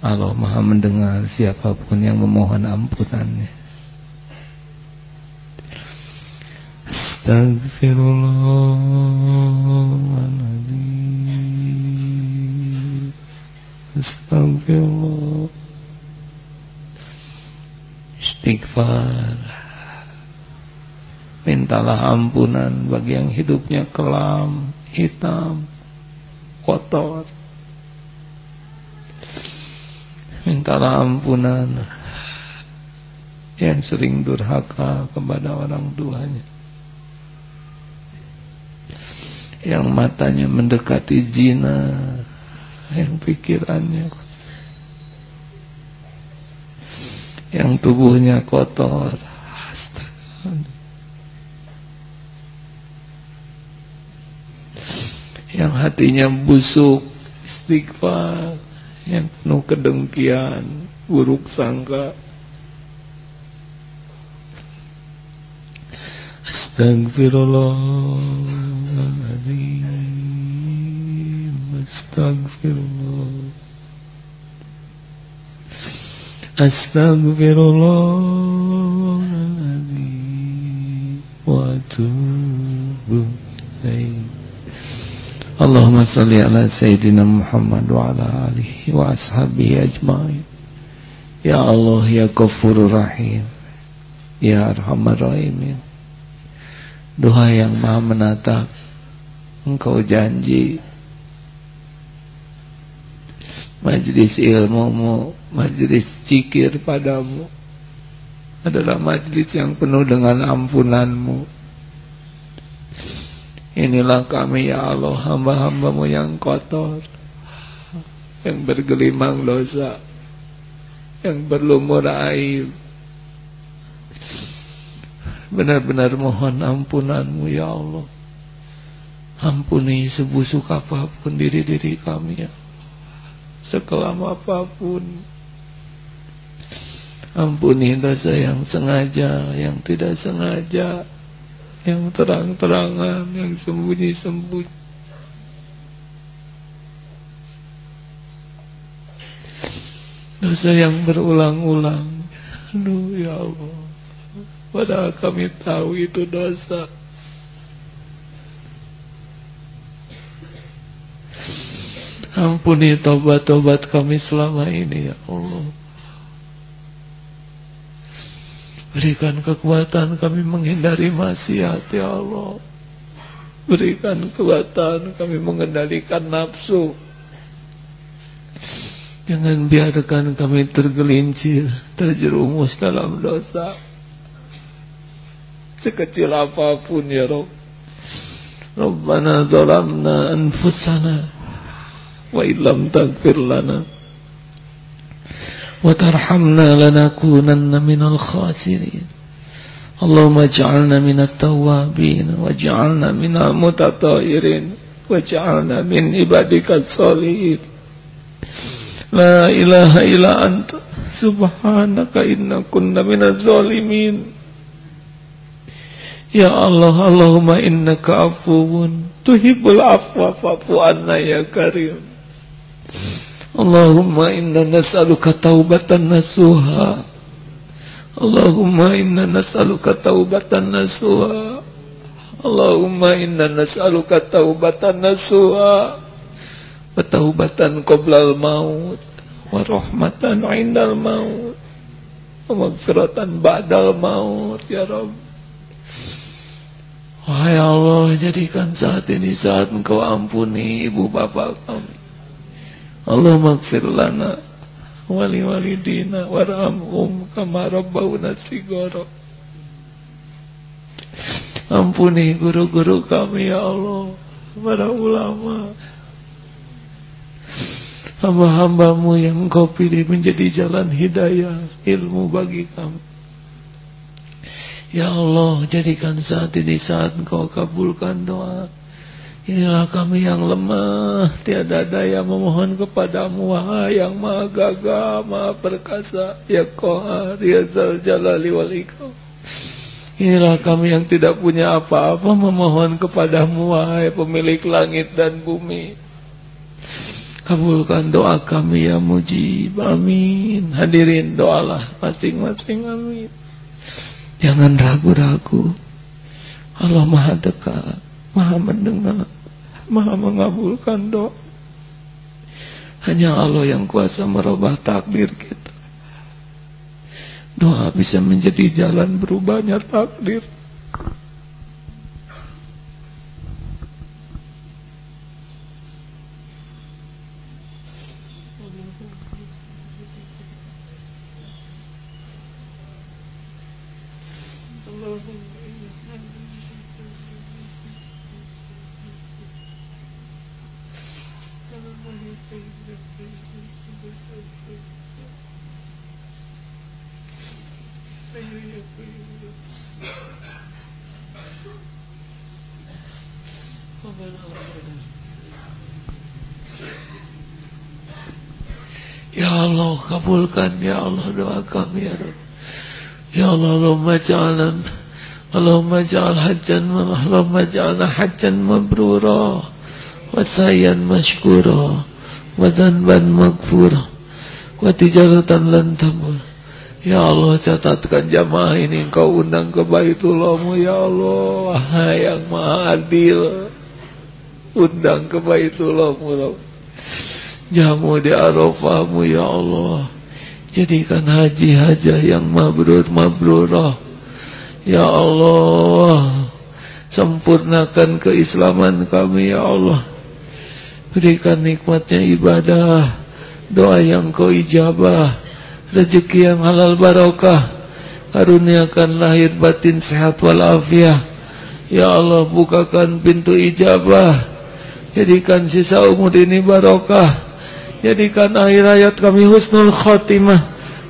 Allah maha mendengar siapa pun yang memohon ampunannya. Astagfirullahaladzim Astagfirullah Istighfar. Mintalah ampunan bagi yang hidupnya kelam, hitam, kotor mintalah ampunan. Yang sering durhaka kepada orang tuanya. Yang matanya mendekati zina yang pikirannya yang tubuhnya kotor. Yang hatinya busuk. Istighfar yang penuh kedengkian, buruk sangka. Astagfirullahaladzim Astagfirullah Astagfirullahaladzim Wa tubuh Allahumma salli ala Sayyidina Muhammad wa ala alihi wa ashabihi ajma'in. Ya Allah ya Ghafurur Rahim Ya Arhamar Rahimin. Doa yang maha menatap Engkau janji. Majlis ilmumu Majlis cikir padamu Adalah majlis yang penuh dengan ampunanmu Inilah kami ya Allah hamba-hambamu yang kotor Yang bergelimang dosa Yang berlumur aib benar-benar mohon ampunanmu ya Allah. Ampuni sebusuk apa pun diri-diri kami ya sekelam apa pun. Ampuni dosa yang sengaja yang tidak sengaja yang terang-terangan yang sembunyi-sembunyi. Dosa yang berulang-ulang. Aduh ya Allah. Padahal kami tahu itu dosa. Ampuni tobat-tobat kami selama ini ya Allah berikan kekuatan kami menghindari maksiat ya Allah berikan kekuatan kami mengendalikan nafsu Jangan biarkan kami tergelincir, terjerumus dalam dosa. Sekecil apa pun ya Rabb. Rabbana zalamna anfusana wa illam taghfir lana tarhamna lanakunanna minal khasirin. Allahumma ij'alna minat tawwabin waj'alna minal mutatahhirin waj'alna min ibadikas salihin. La ilaha illa anta subhanaka inna kunna minaz zalimin Ya Allah Allahumma innaka afuwun tuhibbul afwa fa'fu anna ya karim Allahumma inna nas'aluka taubatan nasuha. Allahumma inna nas'aluka taubatan nasuha. Allahumma inna nas'aluka taubatan nasuha. Taubatan qoblal maut wa rahmatan indal maut wa magfiratan ba'dal maut ya Rabb. Wahai Allah jadikan saat ini saat engkau ampuni ibu bapa kami Allah magfir lana wali walidina warhamhum kama rabbawna sigara Ampuni guru-guru kami ya Allah para ulama hamba-hambamu yang engkau pilih menjadi jalan hidayah ilmu bagi kami. Ya Allah, jadikan saat ini saat engkau kabulkan doa. Inilah kami yang lemah, tiada daya memohon kepadamu, wahai yang maha gagah, maha perkasa, ya kohar, ya zal jalali. Inilah kami yang tidak punya apa-apa memohon kepadamu, wahai pemilik langit dan bumi. Kabulkan doa kami ya mujib Amin. Hadirin doalah masing-masing amin. Jangan ragu-ragu. Allah maha dekat Maha mendengar Maha mengabulkan doa. Hanya Allah yang kuasa merubah takdir kita. Doa bisa menjadi jalan berubahnya takdir Ya Allah kabulkan Ya Allah doa kami Ya Rabb. Ya Allah Allahumma ja'alan Allahumma ja'al hajjan Allahumma ja'alna hajjan mabrura Wa sayan mashkura Wa dhanban maghfura Wa tijaratan lantabur Ya Allah catatkan jamaah ini Engkau undang ke Baitullahmu Ya Allah Yang maha adil. Undang ke Baitullahmu Jamu di Arafahmu Ya Allah. Jadikan haji hajah yang mabrur mabrurah Ya Allah Sempurnakan keislaman kami Ya Allah. Berikan nikmatnya ibadah Doa yang kau ijabah rezeki yang halal barokah. Karuniakan lahir batin sehat walafiat ya Allah bukakan pintu ijabah. Jadikan sisa umur ini barokah Jadikan akhir hayat kami husnul khatimah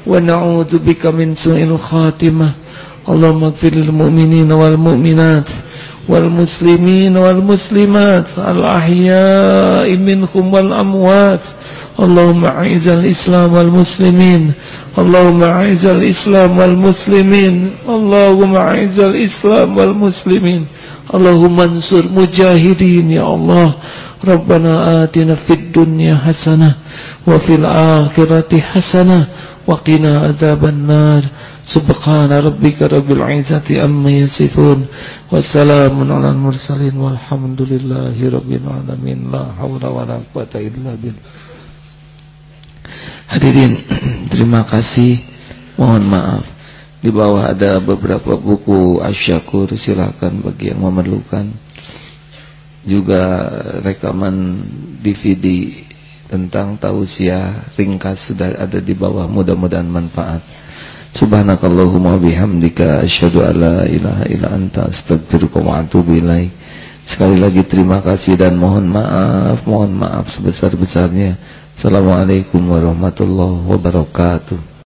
wa na'udzubika min su'il khatimah. Allahumma ighfir lil mu'minina wal mu'minat wal muslimin wal muslimat al ahya'i minhum wal amwat. Allahumma a'izzal Islam wal muslimin. Allahumma a'izzal Islam wal muslimin. Allahumma a'izzal Islam wal muslimin. Allahumma ansur mujahidin ya Allah. ربنا آتنا في الدنيا حسنة وفي الآخرة حسنة وقنا عذاب النار سبحان ربك رب العزة أما يصفون وسلام على المرسلين والحمد لله رب العالمين لا حول ولا قوة إلا بالله Hadirin, terima kasih. Mohon maaf. Di bawah ada beberapa buku asyakur, silakan bagi yang memerlukan. Juga rekaman DVD tentang tausiah ringkas sudah ada di bawah. Mudah-mudahan manfaat. Subhanakallahumma bihamdika asyhadu an la ilaha illa anta astaghfiruka wa atubu ilaik. Sekali lagi terima kasih dan mohon maaf, mohon maaf sebesar-besarnya. Assalamualaikum warahmatullahi wabarakatuh.